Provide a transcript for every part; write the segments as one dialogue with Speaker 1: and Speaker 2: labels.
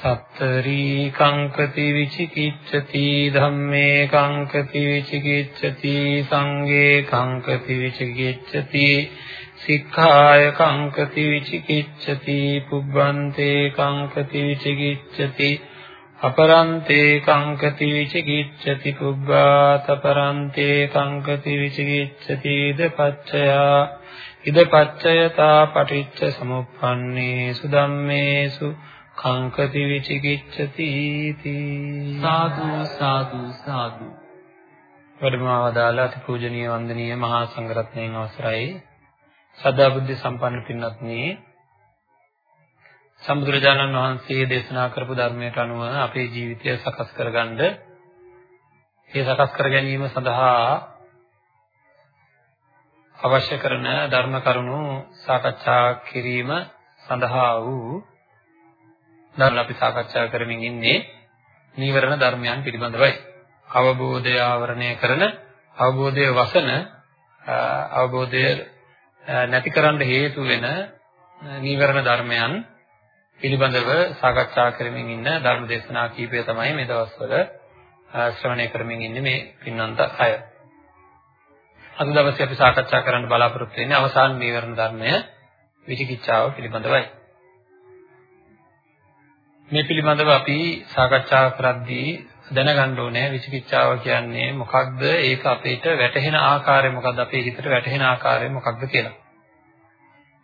Speaker 1: සත්තරී කංකති විචිකිච්ඡති ධම්මේ කංකති විචිකිච්ඡති සංඝේ කංකති විචිකිච්ඡති සික්ඛාය කංකති විචිකිච්ඡති පුබ්බන්තේ කංකති විචිකිච්ඡති අපරන්තේ කංකති විචිකිච්ඡති පුබ්බාතපරන්තේ කංකති විචිකිච්ඡති ඉදපච්චයා ඉදපච්චයතා පටිච්ච සමුප්පන්නේ සුදම්මේසු කංකති විචිකිච්ඡති
Speaker 2: සාදු සාදු සාදු.
Speaker 1: වඩමවදාලා අති පූජනීය වන්දනීය මහා සංඝරත්නයන් අවසරයි. සදා බුද්ධ සම්පන්න පින්වත්නි සම්බුදුරජාණන් වහන්සේ දේශනා කරපු ධර්මයට අනුව අපේ ජීවිතය සකස් කරගන්න. ඒ සකස් කර ගැනීම සඳහා අවශ්‍ය කරන ධර්ම කරුණු සාකච්ඡා කිරීම සඳහා වූ ධර්ම අපි සාකච්ඡා කරමින් ඉන්නේ නීවරණ ධර්මයන් පිළිබඳවයි. අවබෝධය ආවරණය කරන අවබෝධය වසන අවබෝධය නැතිකරන්න හේතු වෙන නීවරණ ධර්මයන් පිළිබඳව සාකච්ඡා කරමින් ඉන්න ධර්ම දේශනා කීපය තමයි මේ දවස්වල ශ්‍රවණය කරමින් ඉන්නේ මේ පින්නන්ත අය. අද දවසේ අපි සාකච්ඡා කරන්න බලාපොරොත්තු වෙන්නේ අවසාන නීවරණ ධර්මය විචිකිච්ඡාව පිළිබඳවයි. මේ පිළිබඳව අපි සාකච්ඡා කරද්දී දැනගන්න ඕනේ විචිකිච්ඡාව කියන්නේ මොකක්ද ඒක අපේට වැටහෙන ආකාරය මොකක්ද අපේ හිතට වැටහෙන ආකාරය මොකක්ද කියලා.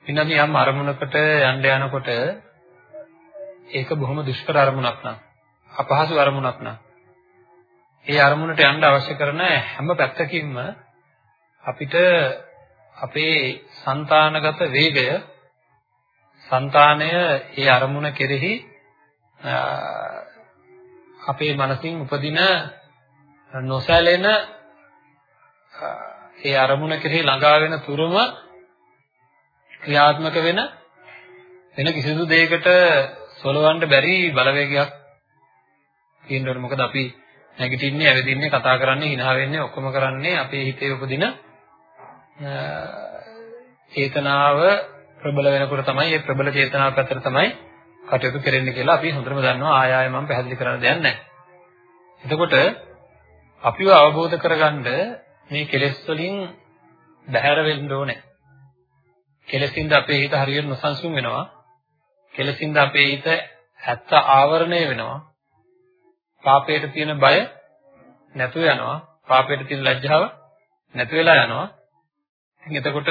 Speaker 1: ඉන්නම යම් අරමුණකට යන්න යනකොට ඒක බොහොම දුෂ්කර අරමුණක් නම් අපහසු අරමුණක් නම් ඒ අරමුණට යන්න අවශ්‍ය කරන හැම පැත්තකින්ම අපිට අපේ సంతානගත වේගය సంతානය ඒ අරමුණ කෙරෙහි අපේ මනසින් උපදින නොසැලෙන ඒ අරමුණ කෙරෙහි ළඟා වෙන තුරුම ක්‍රියාත්මක වෙන වෙන කිසිදු දෙයකට සොලවන්න බැරි බලවේගයක් තියෙන්න ඕනේ. මොකද අපි නැගිටින්නේ, ඇවිදින්නේ, කතා කරන්නේ, hina වෙන්නේ ඔක්කොම කරන්නේ අපේ හිතේ උපදින චේතනාව ප්‍රබල වෙනකොට තමයි මේ ප්‍රබල චේතනාව පැත්තට තමයි කටයුතු කෙරෙන්නේ කියලා අපි හොඳටම දන්නවා ආය ආය මම පැහැදිලි කරන්න දෙයක් නැහැ. එතකොට අපිව අවබෝධ කරගන්න මේ කෙලෙස් වලින් බැහැර වෙන්න ඕනේ. කෙලෙසින්ද අපේ හිත හරියට නොසන්සුන් වෙනවා. කෙලෙසින්ද අපේ හිත ඇත්ත ආවරණය වෙනවා. පාපයට තියෙන බය නැතු වෙනවා. පාපයට තියෙන ලැජ්ජාව නැතු වෙලා යනවා. එතකොට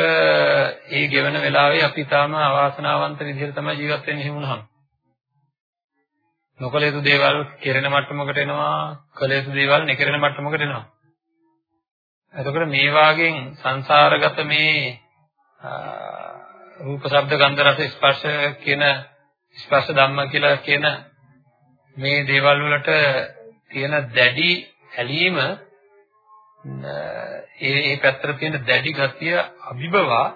Speaker 1: ඒ ගෙවන වෙලාවේ අපි තාම අවාසනාවන්ත විදිහට තමයි ජීවත් වෙන්නේ එහෙම වුණාම. නොකල යුතු දේවල් කෙරෙන මට්ටමකට එනවා, කළ යුතු දේවල් නැකරෙන මට්ටමකට එනවා. එතකොට මේ වාගෙන් සංසාරගත මේ රූප, ශබ්ද, ගන්ධ, රස, ස්පර්ශ කියන ස්පර්ශ ධම්ම කියලා කියන මේ දේවල් වලට තියෙන දැඩි ඇලීම ඒ ඒ පැත්තට තියෙන දැඩි ගතිය අභිබවා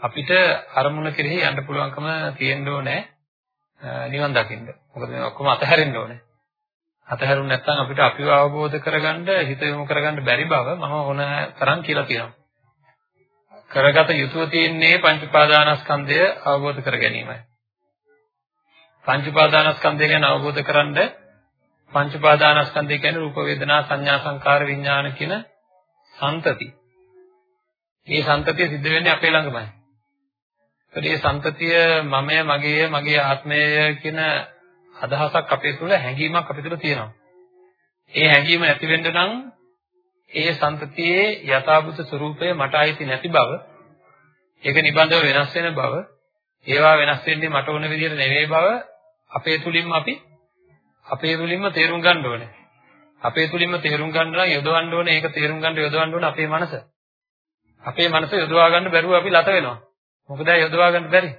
Speaker 1: අපිට අරමුණ කෙරෙහි යන්න පුළුවන්කම තියෙන්න ඕනේ නිවන් දකින්න. මොකද මේ ඔක්කොම අතහැරෙන්න ඕනේ. අතහැරුණ නැත්නම් අපිට අපිව අවබෝධ කරගන්න හිත යොමු කරගන්න බැරි බව මම ඕන තරම් කියලා කියනවා. කරගත යුතුව තියෙන්නේ පංච උපාදානස්කන්ධය අවබෝධ කර ගැනීමයි. පංච උපාදානස්කන්ධය ගැන අවබෝධ කරන්ඩ පංච උපාදානස්කන්ධය කියන්නේ රූප වේදනා සංඥා සංකාර විඥාන කියන සම්තති. මේ සම්තතිය සිද්ධ වෙන්නේ අපේ ළඟමයි. ඒ සම්තතිය මමය මගේය මගේ ආත්මය කියන අදහසක් අපේ තුල හැඟීමක් අපේ තුල තියෙනවා. ඒ හැඟීම ඇති වෙන්න නම් ඒ සම්පතියේ යථාභූත ස්වરૂපය මට අයිති නැති බව ඒක නිබඳව වෙනස් වෙන බව ඒවා වෙනස් වෙන්නේ මට ඕන විදිහට නෙවෙයි බව අපේ තුලින්ම අපි අපේ තුලින්ම තේරුම් ගන්න ඕනේ. අපේ තුලින්ම තේරුම් ගන්න නම් යොදවන්න ඕනේ ඒක තේරුම් ගන්න යොදවන්න ඕනේ අපේ මනස. අපේ මනස යොදවා ගන්න බැරුව අපි ලත වෙනවා. මොකද ඒ යොදවා ගන්න බැරි.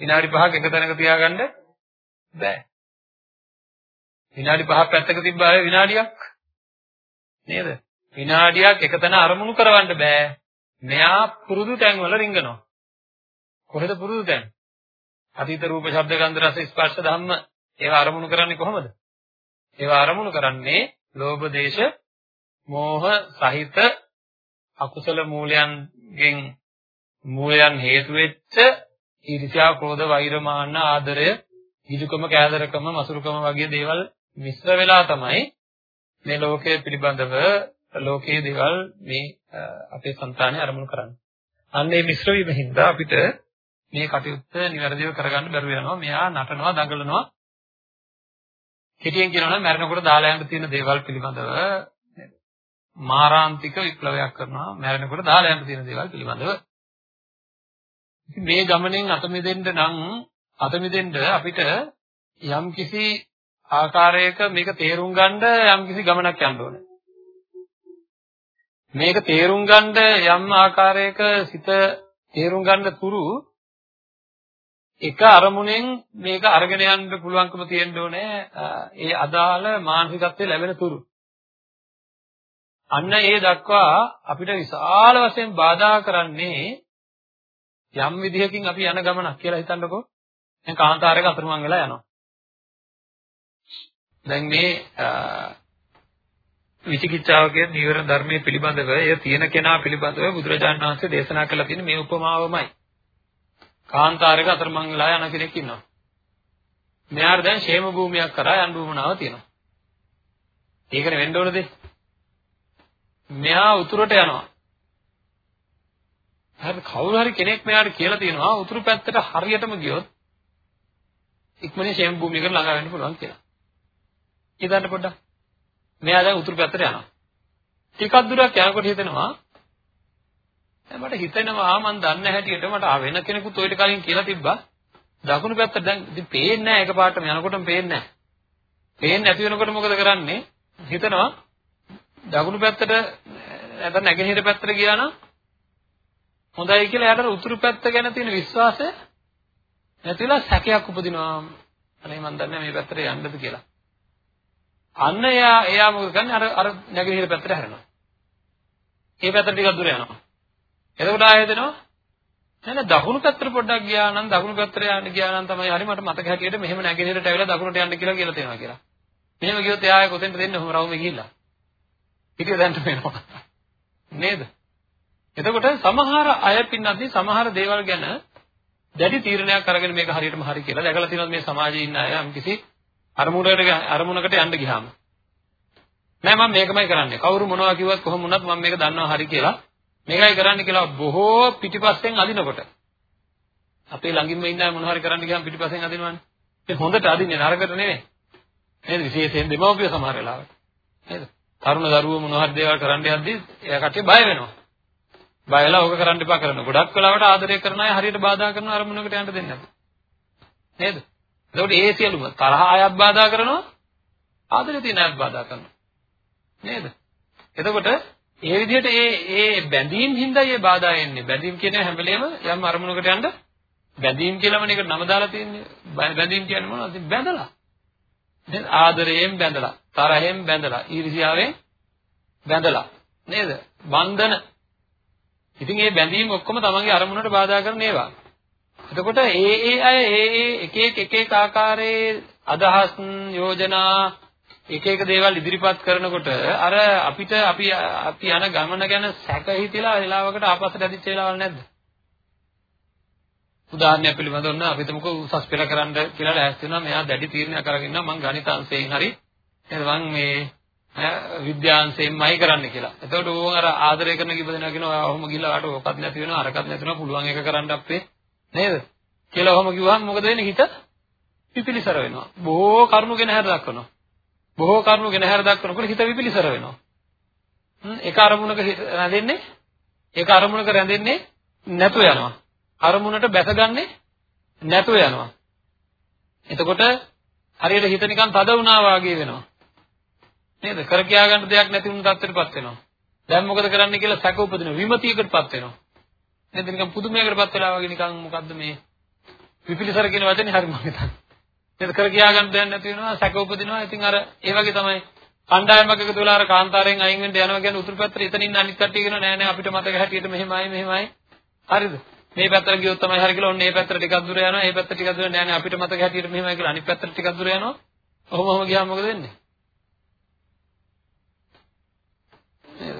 Speaker 1: විනාඩි 5ක් එක තැනක තියාගන්න බෑ. විනාඩි 5ක් පැත්තක තිබ්බා ඒ විනාඩියක් නේද? විනාඩියක් එකතන අරමුණු කරවන්න බෑ. මෙයා පුරුදු තැන් වල රිංගනවා. කොහෙද පුරුදු තැන්? අතීත රූප ශබ්ද ගන්ධ රස ස්පර්ශ ධම්ම ඒවා අරමුණු කරන්නේ කොහොමද? ඒවා අරමුණු කරන්නේ ලෝභ දේශ මෝහ සහිත අකුසල මූලයන්ගෙන් මූලයන් හේතු වෙච්ච ඊර්ෂ්‍යා, ක්‍රෝධ, වෛර, මාන්න, ආදරය, හිජුකම, කෑදරකම, මසුරුකම වගේ දේවල් මිශ්‍ර වෙලා තමයි මේ ලෝකය පිළිබඳව ලෝකයේ දේවල් මේ අපේ సంతානේ අරමුණු කරන්නේ. අන්න ඒ මිශ්‍ර වීම හින්දා අපිට මේ කටයුත්ත નિවැරදිව කරගන්න බැරුව යනවා. මෙයා නටනවා, දඟලනවා. හිටියෙන් කියනවා නම් මැරෙනකොට දාලා යන්න තියෙන දේවල් පිළිබඳව මාරාන්තික විප්ලවයක් කරනවා මැරෙනකොට දාලා යන්න තියෙන දේවල් පිළිබඳව ඉතින් මේ ගමනෙන් අත මෙදෙන්න නම් අත මෙදෙන්න අපිට යම්කිසි ආකාරයක මේක තේරුම් ගන්න යම්කිසි ගමනක් යන්න ඕනේ. මේක තේරුම් ගන්න යම් ආකාරයක සිත තේරුම් ගන්න තුරු එක අරමුණෙන් මේක අරගෙන යන්න පුළුවන්කම තියෙන්න ඕනේ ඒ අදාළ මානසිකත්වයේ ලැබෙන තුරු අන්න ඒ දක්වා අපිට විශාල වශයෙන් බාධා කරන්නේ යම් විදිහකින් අපි යන ගමනක් කියලා හිතන්නකෝ දැන් කාන්තාරයක අතරමං වෙලා යනවා දැන් මේ විචිකිච්ඡාව කියන නීවර ධර්මයේ පිළිබඳව එය තියෙන කෙනා පිළිබඳව බුදුරජාණන් වහන්සේ දේශනා කළා තියෙන මේ උපමාවමයි. කාන්තාරයක අතරමං වෙලා යන කෙනෙක් ඉන්නවා. මෙයාට දැන් ෂේම භූමියක් කරා යන්න උවමනාව තියෙනවා. ඒකනේ වෙන්න ඕන දේ. මෙයා උතුරට යනවා. හරි කවුරු හරි කෙනෙක් මෙයාට කියලා තියෙනවා උතුරු පැත්තට හරියටම ගියොත් ඉක්මනින් ෂේම භූමියකට ළඟා වෙන්න පුළුවන් කියලා. හිතන්න පොඩ්ඩක්. මෙයා දැන් උතුරු පැත්තට යනවා. ටිකක් දුරක් යනකොට හිතෙනවා දැන් මට හිතෙනවා ආ මන් දන්න හැටියට මට ආ වෙන කෙනෙකුත් ඔයිට කලින් කියලා තිබ්බා. දකුණු පැත්තට දැන් ඉතින් පේන්නේ නැහැ එකපාරටම යනකොටම පේන්නේ නැහැ. පේන්නේ නැති වෙනකොට මොකද කරන්නේ? හිතනවා දකුණු පැත්තට නැත්නම් නැගෙනහිර පැත්තට ගියා නම් හොඳයි කියලා එයාට උතුරු පැත්ත ගැන තියෙන විශ්වාසය නැතිලා සැකයක් උපදිනවා. අනේ මන් දන්නේ මේ පැත්තට යන්නද කියලා. අන්න එයා එයා මොකද කරන්නේ අර අර නැගෙනහිර පැත්තට හැරෙනවා. ඒ පැත්තට ටිකක් දුර යනවා. එතකොට ආයෙ දෙනවා නෑ දකුණු පැත්තට පොඩ්ඩක් ගියා නම් දකුණු පැත්තට යන්න ගියා නම් තමයි හරි මට මතක හැටියට මෙහෙම නැගෙනහිරට ඇවිල්ලා දකුණට යන්න කියලා කියලා තියෙනවා කියලා. මෙහෙම ගියොත් එයා ආයෙ කොතෙන්ද දෙන්නේ ඔහොම රවුමේ ගිහිල්ලා. පිටිය දැන්ට වෙනවා. නේද? එතකොට සමහර අය පින්නත් සමහර දේවල් ගැන දැඩි තීරණයක් අරගෙන මේක හරියටම හරි කියලා දැකලා තියෙනවා මේ සමාජයේ ඉන්න අය යම් කිසි අරමුණකට අරමුණකට යන්න ගියාම. නෑ මම මේකමයි කරන්නේ. කවුරු මොනවා කිව්වත් කොහොම වුණත් මම මේක දන්නවා හරි කියලා. මේකයි කරන්න කියලා බොහෝ පිටිපස්සෙන් අදිනකොට. අපේ ළඟින්ම ඉන්න අය මොනවා හරි කරන්න ගියාම පිටිපස්සෙන් අදිනවනේ. ඒ හොඳට අදින්නේ නරකට නෙවෙයි නේද? විශේෂයෙන් දෙමව්පිය සමහර වෙලාවට. නේද? තරුණ දරුවෝ මොනවා හරි දේවල් කරන්න යද්දී එයා කට්ටිය බය වෙනවා. බය වෙලා ඕක කරන්න එපා කරනවා ගොඩක් වෙලාවට ආදරය කරන අය හරියට බාධා කරන අරමුණකට යන්න දෙන්නේ නැහැ. නේද? එතකොට ඒ සියලුම තරහ අයත් බාධා කරනවා ආදරේ තියෙන අයත් බාධා කරනවා. නේද? එතකොට ඒ විදිහට ඒ ඒ බැඳීම් හින්දා මේ බාධා එන්නේ. බැඳීම් කියන්නේ හැම වෙලේම යම් අරමුණකට යන්න බැඳීම් කියලාම නේද නම දාලා තියෙන්නේ. බැඳීම් කියන්නේ මොනවද? බැඳලා. නේද? ආදරයෙන් බැඳලා තරහෙන් බැඳලා ඊර්ෂ්‍යාවෙන් බැඳලා. නේද? බන්ධන ඉතින් මේ බැඳීම් ඔක්කොම තමන්ගේ අරමුණට බාධා කරන ඒවා. එතකොට ඒ ඒ අය ඒ ඒ එක එක එක එක ආකාරයේ අදහස් යෝජනා එක එක දේවල් ඉදිරිපත් කරනකොට අර අපිට අපි අපි යන ගමන ගැන සැක හිතිලා වෙලාවකට ආපස්සට ඇදිච්ච වෙලාවල් නැද්ද? උදාහරණයක් පිළිබඳව නම් අපි තමක උසස් පෙළ කරන්න කියලා ලෑස්ති වෙනවා මෙයා දැඩි තීරණයක් අරගෙන ඉන්නවා. මං ගණිතාංශයෙන් හරි. නේද මං මේ විද්‍යාංශයෙන්මයි කරන්න කියලා. එතකොට ඕක අර ආදරය කරන කිව්ව දෙනා කියනවා ඔයා ඔහොම ගිහලා වාට ඕකත් නැති වෙනවා අරකත් නැති වෙනවා පුළුවන් එක කරන්න අපේ නේද? කියලා ඔහොම කිව්වහම මොකද වෙන්නේ හිත පිපිලිසර වෙනවා. බොහෝ කරුණු ගැන හැර දක්වනවා. බොහෝ කරුණු ගෙන හැර දක්වනකොට හිත විපිලිසර වෙනවා. ඒක අරමුණක රැඳෙන්නේ ඒක අරමුණක රැඳෙන්නේ නැතු යනවා. අරමුණට බැසගන්නේ නැතු යනවා. එතකොට හරියට හිත නිකන් තද වුණා වාගේ වෙනවා. නේද? කර කියා ගන්න දෙයක් නැති වුණු තත්ත්වයටපත් වෙනවා. දැන් මොකද කරන්න කියලා සැක උපදින විමතියකටපත් වෙනවා. නේද? නිකන් පුදුමයකටපත් වෙලා වගේ නිකන් මොකද්ද මේ විපිලිසර කියන වචනේ හරි මම හිතන්නේ. නේද? කර කියා ගන්න දෙයක් නැති වෙනවා සැක උපදිනවා. ඉතින් අර ඒ වගේ තමයි කණ්ඩායමක් එකතු වෙලා අර කාන්තාරයෙන් අයින් වෙන්න යනවා කියන්නේ උතුරු පැත්තට එතනින් ඉන්න අනිත් කට්ටිය කියනවා නෑ නෑ අපිට මතක හැටියට මෙහෙමයි මෙහෙමයි. හරිද? මේ පැත්තට ගියොත් තමයි හරි කියලා ඔන්න මේ පැත්තට ටිකක් දුර යනවා. මේ පැත්තට ටිකක් දුර නෑ නෑ අපිට මතක හැටියට මෙහෙමයි කියලා අනිත් පැත්තට ටිකක් දුර යනවා. ඔහොම ඔහොම ගියාම මොකද වෙන්නේ?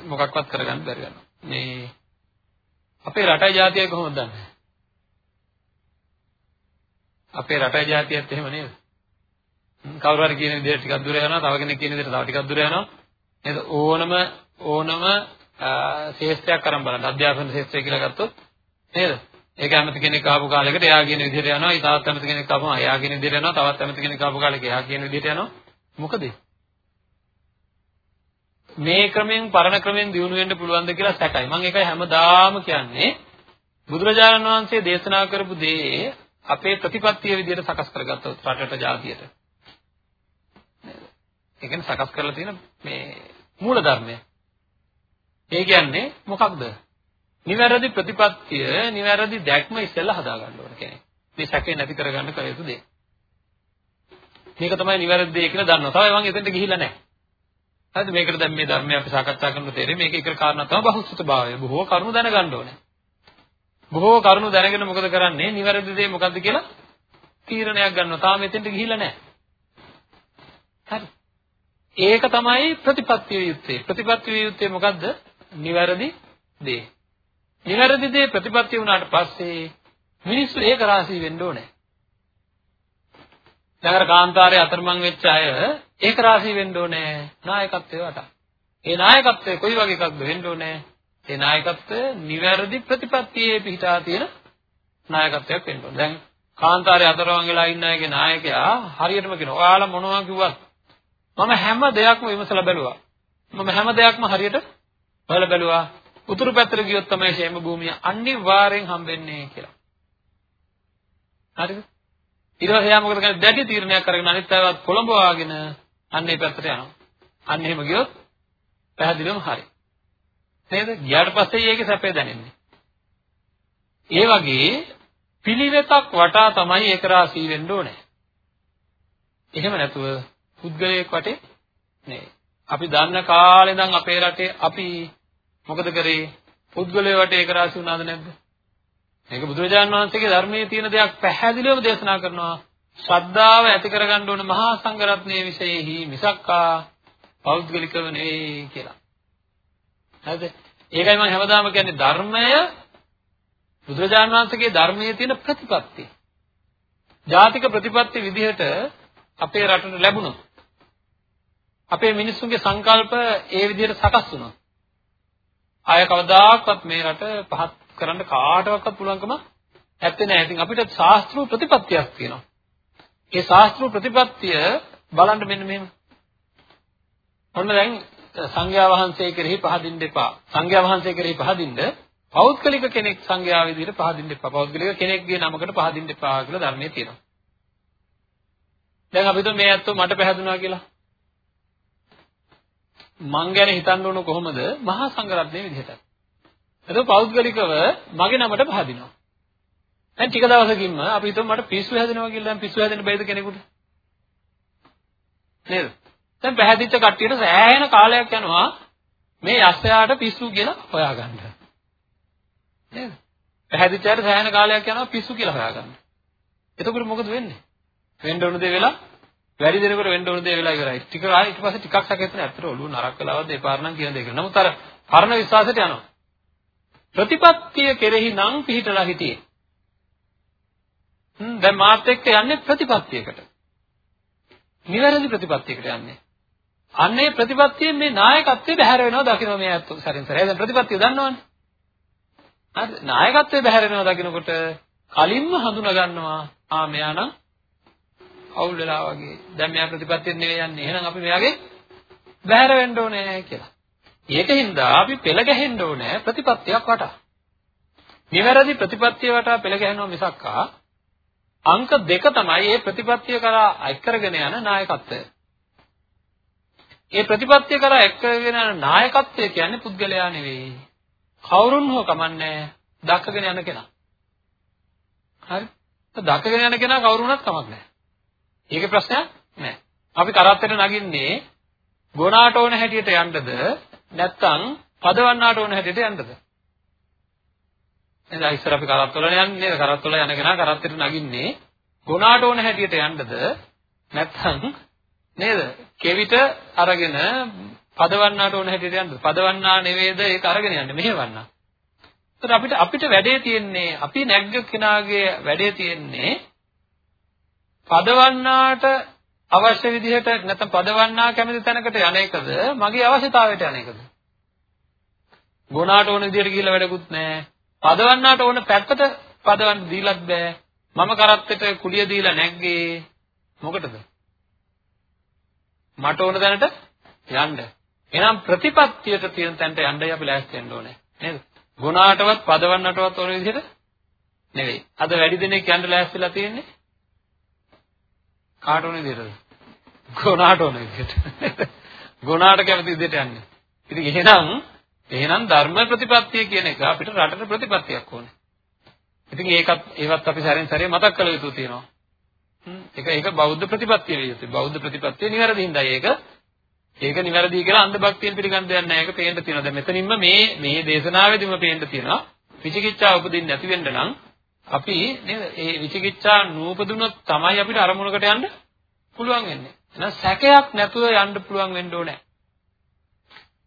Speaker 1: මොකක්වත් කරගන්න බැරි වෙනවා. මේ අපේ රටේ ජාතිය කොහොමද දන්නේ? අපේ රටේ ජාතියත් එහෙම නේද? කවුරු හරි කියන විදිහට ටිකක් දුර යනවා, තව කෙනෙක් කියන විදිහට තව ටිකක් දුර යනවා. නේද? ඕනම ඕනම ශේෂ්ත්‍රයක් අරන් බලන්න. අධ්‍යාපන ශේෂ්ත්‍රය කියලා ගත්තොත් නේද? ඒක ඇමති කෙනෙක් ආපු කාලෙකට එයා කියන විදිහට යනවා. ඊ තාත් ඇමති කෙනෙක් ආපුවම එයා කියන විදිහට යනවා. තවත් ඇමති කෙනෙක් ආපු කාලෙක එයා කියන විදිහට යනවා. මොකද? මේ ක්‍රමෙන් පරණ ක්‍රමෙන් දියුණු වෙන්න පුළුවන්ද කියලා සැකයි. මම ඒකයි හැමදාම කියන්නේ බුදුරජාණන් වහන්සේ දේශනා කරපු දේ අපේ ප්‍රතිපත්තිය විදිහට සකස් කරගත්තොත් රටට ජාතියට. ඒ කියන්නේ සකස් කරලා තියෙන මේ මූල ධර්මය. ඒ කියන්නේ මොකක්ද? නිවැරදි ප්‍රතිපත්තිය, නිවැරදි දැක්ම ඉස්සෙල්ලා හදා ගන්න ඕන කෙනෙක්. මේ සැකේ නැති කරගන්න කල යුතු දේ. මේක තමයි නිවැරදි දේ කියලා දන්නවා. තමයි මම එතෙන්ට ගිහිල්ලා නැහැ. හරිද? මේකට දැන් මේ ධර්මය අපි සාකච්ඡා කරන තේරෙන්නේ මේක එක කාරණා තමයි බහුසුත භාවය. බොහෝ කරුණු දැනගන්න ඕනේ. බොහෝ කරුණු දැනගෙන මොකද කරන්නේ? නිවැරදි දේ මොකද්ද කියලා තීරණයක් ගන්නවා. තාම එතෙන්ට ගිහිල්ලා නැහැ. හරි. ඒක තමයි ප්‍රතිපත්තිය යුත්තේ. ප්‍රතිපත්තිය යුත්තේ මොකද්ද? නිවැරදි දේ. නිවැරදි දේ ප්‍රතිපත්තිය වුණාට පස්සේ මිනිස්සු ඒක රාශී වෙන්න ඕනේ. දැන් අර කාන්තාරයේ අතරමං වෙච්ච අය ඒක රාශී වෙන්න ඕනේ නායකත්වයට වටා. ඒ නායකත්වය කොයි වගේ එකක්ද වෙන්න ඕනේ? ඒ නායකත්වය නිවැරදි ප්‍රතිපත්තියේ පිහිටා තියෙන නායකත්වයක් වෙන්න ඕනේ. දැන් කාන්තාරයේ අතරමං වෙලා ඉන්න අයගේ නායකයා හරියටම කියනවා. ඔයාලා මොනවා කිව්වත් මම හැම දෙයක්ම විමසලා බැලුවා. මම හැම දෙයක්ම හරියට බලලා බැලුවා. උතුරු පැත්තට ගියොත් තමයි ෂේම භූමිය අනිවාර්යෙන් හම්බෙන්නේ කියලා. හරිද? ඊට පස්සේ යා මොකද කරන්නේ? දැඩි තීරණයක් අරගෙන අනිත් අයවත් කොළඹවාගෙන අන්න ඒ පැත්තට යනවා. අන්න එහෙම ගියොත් පැහැදිලිවම හරි. නේද? ගියාට පස්සේ ඒකේ සැපේ දැනෙන්නේ. ඒ වගේ පිළිවෙතක් වටා තමයි ඒක රාශී වෙන්න ඕනේ. එහෙම නැතුව පුද්ගලයෙක් වටේ නෙවෙයි. අපි දන්න කාලේ ඉඳන් අපේ රටේ අපි මොකද කරේ? පුද්ගලයෙක් වටේ ඒක රාශී වුණාද නැද්ද? මේක බුදුරජාණන් වහන්සේගේ ධර්මයේ තියෙන දෙයක් පැහැදිලිවම දේශනා කරනවා. ශ්‍රද්ධාව ඇති කරගන්න ඕන මහා සංඝරත්නයේ විශේෂෙහි මිසක්කා පෞද්ගලිකව නෙවෙයි කියලා. හරිද? ඒකයි මම හැමදාම කියන්නේ ධර්මය බුදුරජාණන් වහන්සේගේ ධර්මයේ තියෙන ප්‍රතිපත්ති. ජාතික ප්‍රතිපත්ති විදිහට අපේ රටට ලැබුණොත් අපේ මිනිස්සුන්ගේ සංකල්ප ඒ විදිහට සකස් වුණා. ආය කවදාකවත් මේ රට පහත් කරන්න කාටවත් පුළුවන්කම නැත්තේ නෑ. ඉතින් අපිට ශාස්ත්‍රීය ප්‍රතිපත්තියක් තියෙනවා. ඒ ශාස්ත්‍රීය ප්‍රතිපත්තිය බලන්න මෙන්න මෙහෙම. ඔන්න දැන් සංඝයා වහන්සේ කෙරෙහි පහදින්න එපා. සංඝයා වහන්සේ කෙරෙහි පහදින්න පෞද්ගලික කෙනෙක් සංඝයා විදිහට පහදින්න එපා. පෞද්ගලික කෙනෙක්ගේ නමකට පහදින්න එපා කියලා ධර්මයේ තියෙනවා. දැන් අපි හිතුව මේ ඇත්තෝ මට පැහැදුනා කියලා. මං ගැන හිතන්න ඕන කොහොමද මහා සංඝරත්නයේ විදිහට. ඒක පෞද්ගලිකව මගේ නමට පහදිනවා. දැන් ටික දවසකින්ම අපි හිතමු මට පිස්සු හැදෙනවා කියලා දැන් පිස්සු හැදෙන්න බැයිද කෙනෙකුට? නේද? දැන් පැහැදිච්ච කට්ටියට සෑහෙන කාලයක් යනවා මේ යස්සයාට පිස්සු කියලා හොයාගන්න. නේද? පැහැදිච්ච අයට සෑහෙන කාලයක් යනවා පිස්සු කියලා හොයාගන්න. එතකොට මොකද වෙන්නේ? වෙන්න ඕන දේ වෙලා වැඩි දෙනකොට වෙන්න ඕන දේ වෙලා ඉවරයි. ටික ආයෙ ඊට පස්සේ ටිකක් සැකෙන්න ඇත්තට ඔළුව නරක් වෙලාවද එපාරනම් කියන දේ කියලා. නමුත් අර පරණ විශ්වාසයට යනවා. ප්‍රතිපත්තිය කෙරෙහි නම් පිහිටලා හිටියේ. හ්ම් දැන් මාත් එක්ක යන්නේ ප්‍රතිපත්තියකට. නිවැරදි ප්‍රතිපත්තියකට යන්නේ. අන්නේ ප්‍රතිපත්තියෙන් මේ නායකත්වයේ බැහැර වෙනවා දකින්න මේ අත්තු සරින් සරයි. දැන් ප්‍රතිපත්තිය දන්නවනේ. හරි නායකත්වයේ බැහැර වෙනවා දකින්නකොට කලින්ම හඳුනා ගන්නවා ආ මෙයා නම් අවුල් වෙලා වගේ. දැන් මෙයා ප්‍රතිපත්තියෙන් නෙවෙයි යන්නේ. එහෙනම් අපි මෙයාගේ බැහැර වෙන්න ඕනේ කියලා. ඒකින්ද අපි පෙළ ගැහෙන්න ඕනේ ප්‍රතිපත්තියක් වටා. නිවැරදි ප්‍රතිපත්තිය වටා පෙළ ගැහෙනවා මිසක්කා අංක දෙක තමයි මේ ප්‍රතිපත්තිය කරා එක් කරගෙන යන නායකත්වය. මේ ප්‍රතිපත්තිය කරා එක් කරගෙන යන නායකත්වය කියන්නේ පුද්ගලයා නෙවෙයි. කවුරුන් හෝ කමන්නේ දක්කගෙන යන කෙනා. හරි? දක්කගෙන යන කෙනා කවුරු වුණත් කමක් නැහැ. ඒකේ ප්‍රශ්නයක් නැහැ. අපි කරත්තට නගින්නේ ගොනාට ඕන හැටියට යන්නද නැත්නම් පදවන්නාට ඕන හැටියට යන්නද? එහෙනම් ඉස්සර අපි කරත්තවල යන්නේ නේද? කරත්තවල යන කෙනා කරත්තට නගින්නේ ගොනාට ඕන හැටියට යන්නද නැත්නම් නේද? කෙවිත අරගෙන පදවන්නාට ඕන හැටියට යන්නද? පදවන්නා නෙවෙයිද ඒක අරගෙන යන්නේ මෙහෙවන්නා. ඒත් අපිට අපිට වැඩේ තියෙන්නේ අපි නැග්ග කෙනාගේ වැඩේ තියෙන්නේ පදවන්නාට අවශ්‍ය විදිහට නැත්නම් පදවන්නා කැමති තැනකට යන එකද මගේ අවශ්‍යතාවයට යන එකද? ගුණාට ඕන විදිහට ගිහිල්ලා වැඩකුත් නැහැ. පදවන්නාට ඕන පැත්තට පදවන්න දීලත් බෑ. මම කරත්තෙට කුලිය දීලා නැග්ගේ මොකටද? මට ඕන දැනට යන්න. එහෙනම් ප්‍රතිපත්තියට තියෙන තැනට යන්නයි අපි ලෑස්ති වෙන්න ඕනේ. නේද? ගුණාටවත් පදවන්නටවත් ඕන විදිහට නෙවෙයි. අද වැඩි දෙනෙක් යන්න ලෑස්තිලා තියෙන්නේ කාට ඕන විදිහටද? ගුණාට ඕන විදිහට. ගුණාට කැමති විදිහට යන්නේ. ඉතින් එහෙනම් එහෙනම් ධර්ම ප්‍රතිපත්තිය කියන එක අපිට රටට ප්‍රතිපත්තියක් ඕනේ. ඉතින් ඒකත් ඒවත් අපි සැරෙන් සැරේ මතක් කළ යුතු තියෙනවා. ඒක ඒක බෞද්ධ ප්‍රතිපත්තිය විය යුතුයි. බෞද්ධ ප්‍රතිපත්තිය නිවැරදි හින්දායි ඒක. ඒක නිවැරදි කියලා අන්ධ භක්තියෙන් පිළිගන්න දෙයක් නැහැ. ඒක පේන්න තියෙනවා. දැන් මෙතනින්ම මේ මේ දේශනාවේදීම පේන්න තියෙනවා. විචිකිච්ඡා උපදින්න නැති වෙන්න නම් අපි නේද? ඒ විචිකිච්ඡා නූපදුනොත් තමයි අපිට අරමුණකට යන්න පුළුවන් වෙන්නේ. එහෙනම් සැකයක් නැතුව යන්න පුළුවන් වෙන්න ඕනේ.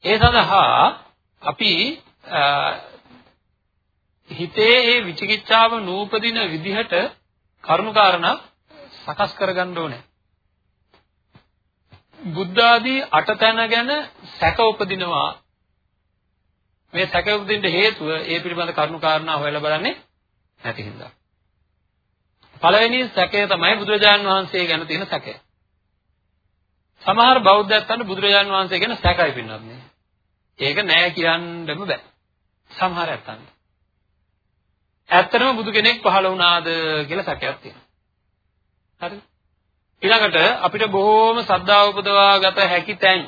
Speaker 1: ඒ සඳහා අපි හිතේ මේ විචිකිච්ඡාව නූපදින විදිහට කරුණාකාරණා සකස් කරගන්න ඕනේ. බුද්ධ ආදී අටතැන ගැන සැක උපදිනවා. මේ සැක උපදින්න හේතුව ඒ පිළිබඳ කරුණාකාරණා හොයලා බලන්නේ නැති හින්දා. පළවෙනි සැකය තමයි බුදුරජාන් වහන්සේ ගැන තියෙන සැකය. සමහර බෞද්ධයන් බුදුරජාන් වහන්සේ ගැන සැකයි පින්නත් නේ. ඒක නෑ කියන්නම බෑ. සමහර ඇත්තන්ට. ඇත්තටම බුදු කෙනෙක් පහළ වුණාද කියලා සැකයක් තියෙනවා. හරිද? ඊළඟට අපිට බොහෝම සද්ධා උපදවා ගත හැකි තැන්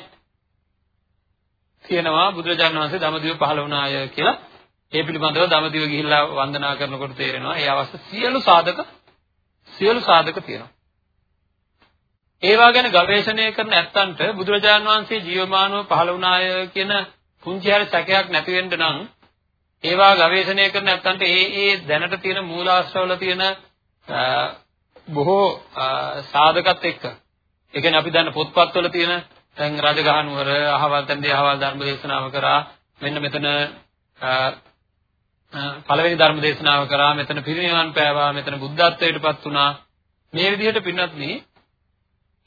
Speaker 1: තියෙනවා බුදුරජාණන් වහන්සේ දමදිව පහළ වුණාය කියලා. ඒ පිළිබඳව දමදිව ගිහිල්ලා වන්දනා කරනකොට තේරෙනවා ඒ අවස්ථ සියලු සාධක සියලු සාධක තියෙනවා. ඒවා ගැන ගවේෂණය කරන ඇත්තන්ට බුදුරජාණන් වහන්සේ ජීවමානව පහළ වුණාය කියන පුංචි හරි සැකයක් නැති වෙන්න නම් ඒවා ගවේෂණය කරන නැත්තන්ට ඒ ඒ දැනට තියෙන මූලාශ්‍රවල තියෙන බොහෝ සාධකත් එක්ක ඒ කියන්නේ අපි දන්න පොත්පත්වල තියෙන දැන් රජගහ නුවර අහවල් තැන්දී අහවල් ධර්ම දේශනාව කරා මෙන්න මෙතන පළවෙනි ධර්ම දේශනාව කරා මෙතන පිරිනිවන් පෑවා මෙතන බුද්ධත්වයටපත් වුණා. මේ විදිහට පින්වත්නි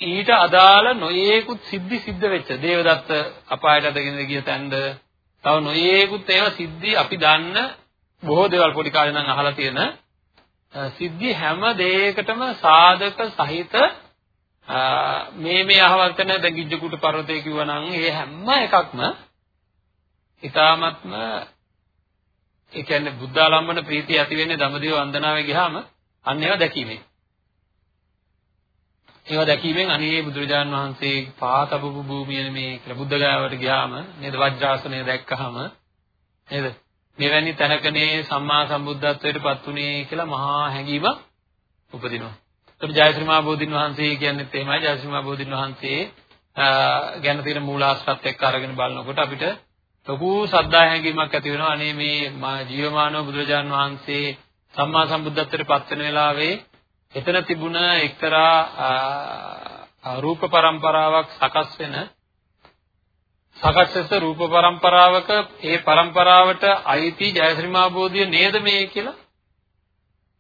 Speaker 1: ඊට අදාළ නොයේකුත් සිද්ධි සිද්ධ වෙච්ච දේවදත්ත අපායට අදගෙන ගිය තැනද තව නොයේකුත් ඒවා සිද්ධි අපි දන්න බොහෝ දේවල් පොඩි කාලේ නම් අහලා තියෙන සිද්ධි හැම දෙයකටම සාධක සහිත මේ මේ අහවල් තැන දැන් ගිජ්ජකුට පර්වතය කිව්වනම් ඒ හැම එකක්ම ඊ타මත්ම ඒ කියන්නේ බුද්ධාලම්බන ප්‍රීතිය ඇති වෙන්නේ දඹදිව වන්දනාවේ ගියාම අන්න ඒවා දැකීමෙන්. ඒවා දැකීමෙන් අනේ බුදුරජාන් වහන්සේ පාතබු භූමිය මේ කියලා බුද්ධ ගාවට ගියාම නේද? වජ්‍රාසනය දැක්කහම නේද? මෙවැනි තැනකනේ සම්මා සම්බුද්ධත්වයට පත් උනේ කියලා මහා හැඟීමක් උපදිනවා. ඒත් ජයශ්‍රීමා බෝධින් වහන්සේ කියන්නේත් එහෙමයි ජයශ්‍රීමා බෝධින් වහන්සේ ගැන තියෙන මූලාශ්‍රත් එක්ක අරගෙන බලනකොට අපිට ලොකු සද්දා හැඟීමක් ඇති වෙනවා. අනේ මේ ජීවමානව බුදුරජාන් වහන්සේ සම්මා සම්බුද්ධත්වයට පත් වෙන වෙලාවේ එතන තිබුණ එක්තරා රූප પરම්පරාවක් සකස් වෙන සකස්ස රූප પરම්පරාවක ඒ પરම්පරාවට අයිති ජයශ්‍රීමා බෝධිය නේද මේ කියලා?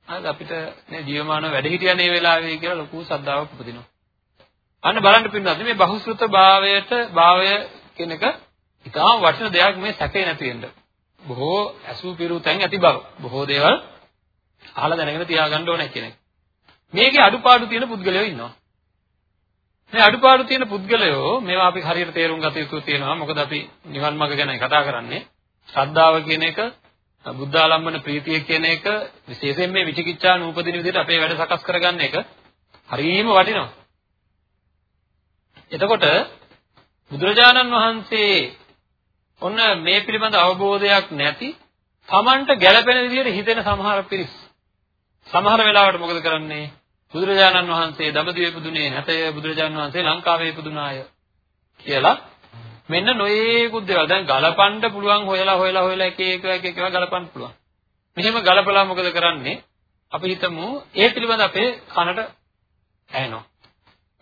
Speaker 1: අද අපිට නේ ජීවමානව වැඩ හිටියා මේ වෙලාවේ කියලා ලොකු සද්දාවක් උපදිනවා. අන්න බලන්න පින්නත් මේ බහුශෘත භාවයට භාවය කෙනක ඉතාම වටින දෙයක් මේ සැකේ නැති වෙන්න. බොහෝ ඇසු පිරු තැන් ඇති බව. බොහෝ දේවල් අහලා දැනගෙන තියාගන්න ඕනේ කියන එක. මේකේ අඩුපාඩු තියෙන පුද්ගලයෝ ඉන්නවා. මේ අඩුපාඩු තියෙන පුද්ගලයෝ මේවා අපි හරියට තේරුම් ගත යුතු තියෙනවා. මොකද අපි නිවන් මාර්ග ගැන කතා කරන්නේ. ශ්‍රද්ධාව කියන එක, බුද්ධාලම්බන ප්‍රීතිය කියන එක, විශේෂයෙන් මේ විචිකිච්ඡා නූපදින විදිහට අපේ වැඩ සකස් කරගන්න එක හරියම වටිනවා. එතකොට බුදුරජාණන් වහන්සේ ඔන්න මේ පිළිබඳ අවබෝධයක් නැති Tamanට ගැළපෙන විදිහට හිතෙන සමහර පිරිස්. සමහර වෙලාවට මොකද කරන්නේ? බුදුරජාණන් වහන්සේ දඹදිවේ පුදුනේ නැතය බුදුරජාණන් වහන්සේ ලංකාවේ පුදුනාය කියලා මෙන්න නොයේකුත් දේවල්. දැන් ගලපන්න පුළුවන් හොයලා හොයලා හොයලා එක එක එක එක ගලපන්න පුළුවන්. මෙහෙම ගලපලා මොකද කරන්නේ? අපි හිතමු ඒ පිළිබඳ අපේ කනට ඇහෙනවා.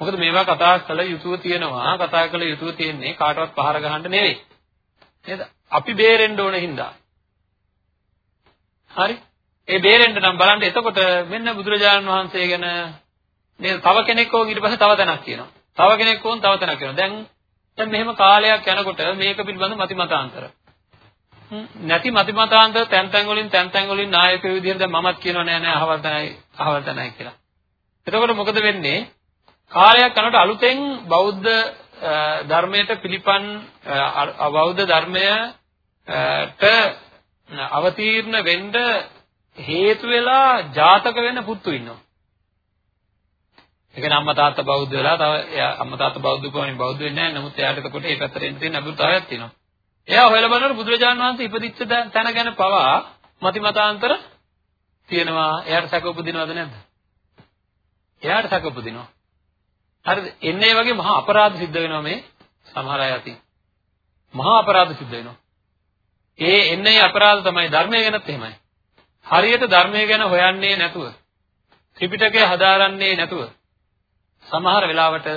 Speaker 1: මොකද මේවා කතා කළ යුතුව තියෙනවා. කතා කළ යුතුව තියෙන්නේ කාටවත් පහර ගහන්න නෙවෙයි. නේද අපි බේරෙන්න ඕන හින්දා හරි ඒ බේරෙන්න නම් බලන්න එතකොට මෙන්න බුදුරජාණන් වහන්සේ ගැන නේද තව කෙනෙක් ඕන් ඊට පස්සේ තව තැනක් කියනවා. තව කෙනෙක් ඕන් තව තැනක් කියනවා. දැන් දැන් මෙහෙම කාලයක් යනකොට මේක පිළිබඳ මති මතාන්තර. නැති මති මතාන්තර තැන් තැන් වලින් තැන් තැන් වලින් නායකයෝ විදිහට දැන් මමත් කියනවා නෑ නෑ අහවල් තැනයි අහවල් තැනයි කියලා. එතකොට මොකද වෙන්නේ? කාලයක් යනකොට අලුතෙන් බෞද්ධ ධර්මයට පිළිපන් බෞද්ධ ධර්මයට අවතීර්ණ වෙන්න හේතු වෙලා ජාතක වෙන පුතු ඉන්නවා. ඒ කියන්නේ අම්මා තාත්තා බෞද්ධ වෙලා තව එයා අම්මා තාත්තා බෞද්ධ කෝණේ බෞද්ධ වෙන්නේ නැහැ. නමුත් එයාට එතකොට ඒ පැත්තට එන්න තියෙන අභිප්‍රායයක් තියෙනවා. එයා හොයලා බලනකොට බුදුරජාණන් වහන්සේ ඉපදිච්ච තැන ගැන පවා මති මතාන්තර තියෙනවා. එයාට සැක උපදිනවද නැද්ද? එයාට සැක උපදිනවා. හරිද? එන්නේ වගේ මහා අපරාධ සිද්ධ වෙනවා මේ සමහර අය අතින්. මහා අපරාධ සිද්ධ වෙනවා. ඒ එන්නේ අපරාධ තමයි ධර්මය ගැනත් එහෙමයි. හරියට ධර්මය ගැන හොයන්නේ නැතුව ත්‍රිපිටකය හදාරන්නේ නැතුව සමහර වෙලාවට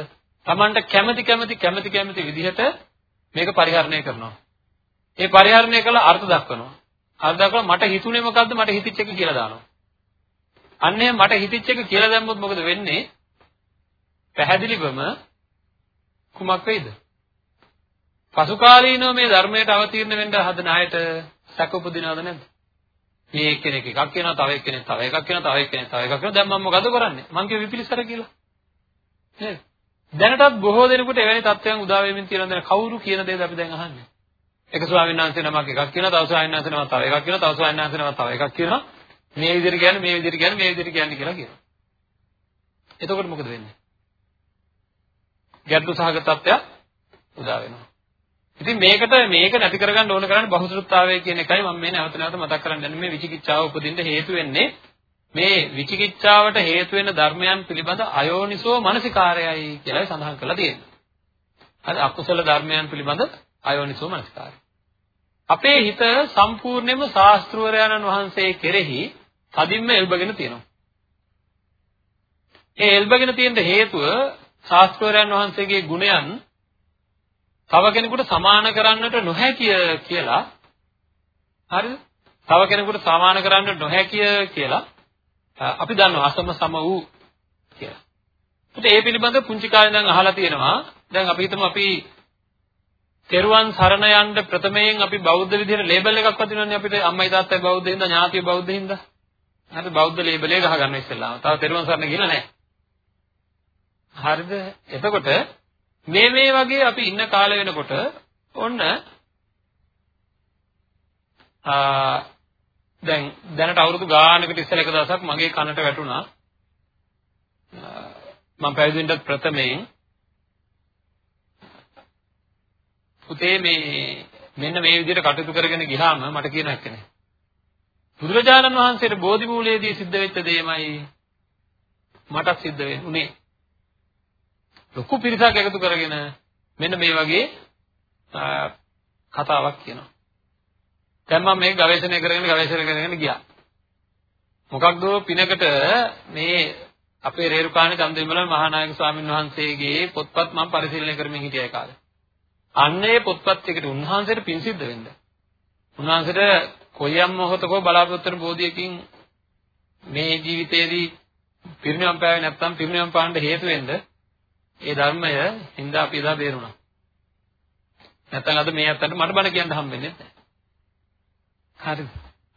Speaker 1: Tamanට කැමැති කැමැති කැමැති කැමැති විදිහට මේක පරිහරණය කරනවා. ඒ පරිහරණය කළ අර්ථ දක්වනවා. අර්ථ දක්වලා මට හිතුනේ මොකද්ද මට හිතිච්ච එක කියලා දානවා. අන්නේ මට හිතිච්ච එක කියලා දැම්මොත් මොකද වෙන්නේ? පැහැදිලිවම කුමක් වෙයිද? පසුකාලීනව මේ ධර්මයට අවතීර්ණ වෙන්න හදන අයට සැක උපදිනවද නැද්ද? මේ එක්කෙනෙක් එකක් කියනවා තව එක්කෙනෙක් තව එකක් කියනවා තව එක්කෙනෙක් තව එකක් කියනවා. දැන් මම මොකද කරන්නේ? මං කිය විපිලිසර කියලා. නේද? දැනටත් බොහෝ දෙනෙකුට එවැනි තත්ත්වයන් උදා වෙමින් තියෙනවා දැන් කවුරු කියන දේද අපි දැන් අහන්නේ? එක ස්වාමීන් වහන්සේ නමක් එකක් කියනවා තව ස්වාමීන් වහන්සේ නමක් තව එකක් කියනවා තව ස්වාමීන් වහන්සේ නමක් තව එකක් කියනවා. මේ විදිහට කියන්නේ මේ විදිහට කියන්නේ මේ විදිහට කියන්නේ කියලා කියනවා. එතකොට මොකද වෙන්නේ? ගැටලු සහගත තත්ත්වයක් උදා වෙනවා ඉතින් මේකට මේක නැති කරගන්න ඕන කරන්නේ බහුසුත්තාවය කියන එකයි මම මේ නැවත නැවත මතක් කරන්න යන්නේ මේ විචිකිච්ඡාව උපදින්න හේතු වෙන්නේ මේ විචිකිච්ඡාවට හේතු වෙන ධර්මයන් පිළිබඳ අයෝනිසෝ මනසිකාරයයි කියලා සඳහන් කරලා තියෙනවා. හරි අකුසල ධර්මයන් පිළිබඳ අයෝනිසෝ මනසිකාරය. අපේ හිත සම්පූර්ණයෙන්ම ශාස්ත්‍රවරයන්න් වහන්සේ කෙරෙහි තදින්ම එල්බගෙන තියෙනවා. ඒ එල්බගෙන තියෙන හේතුව ශාස්ත්‍රවරයන් වහන්සේගේ ගුණයන් තව කෙනෙකුට සමාන කරන්නට නොහැකිය කියලා හරිද? තව කෙනෙකුට සමාන කරන්න නොහැකිය කියලා අපි දන්නවා අසම සම වූ කියලා. ඒත් ඒ පිළිබඳ පුංචි කාලේ ඉඳන් අහලා තියෙනවා. දැන් අපි හිතමු අපි තෙරුවන් සරණ යන්න ප්‍රථමයෙන් අපි බෞද්ධ විදිහට ලේබල් එකක් වදිනවනේ අපිට අම්මයි තාත්තයි බෞද්ධ හින්දා ඥාතිය බෞද්ධ හින්දා. හරි බෞද්ධ ලේබල් එක ගහගන්න ඉස්සෙල්ලාම. තව තෙරුවන් සරණ ගිහලා නැහැ. හරිද? එතකොට මේ මේ වගේ අපි ඉන්න කාලය වෙනකොට ඔන්න ආ දැන් දැනට අවුරුදු ගානකට ඉස්සෙල්ලා එක දවසක් මගේ කනට වැටුණා. මම පැවිදෙන්නත් ප්‍රථමයෙන්. පුතේ මේ මෙන්න මේ විදිහට කටයුතු කරගෙන ගියාම මට කියන එකනේ බුදුරජාණන් වහන්සේට බෝධි මූලයේදී සිද්ධ වෙච්ච දෙයමයි මටත් සිද්ධ වෙන්නේ ලොකු පිරිසක් එකතු කරගෙන මෙන්න මේ වගේ කතාවක් කියනවා. දැන් මම මේක ගවේෂණය කරගෙන ගවේෂණය කරගෙන ගියා. මොකක්ද පිනකට මේ අපේ රේරුකාණේ චන්දවිමල මහානායක ස්වාමීන් වහන්සේගේ පොත්පත් මම පරිශීලනය කරමින් හිටිය කාලේ. අන්නේ පොත්පත් එකට උන්වහන්සේට පින් සිද්ධ වෙන්න. උන්වහන්සේට කොයියම් මොහොතකෝ බලාපොරොත්තු වෙන බෝධියකින් මේ ජීවිතේදී පිරිනිවන් පෑවේ නැත්නම් පිරිනිවන් පාන්න හේතු වෙන්න ඒ ධර්මය හින්දා අපි එදා බේරුණා. නැත්නම් අද මේ අතට මට බණ කියන්න හම්බෙන්නේ නැහැ. හරිද?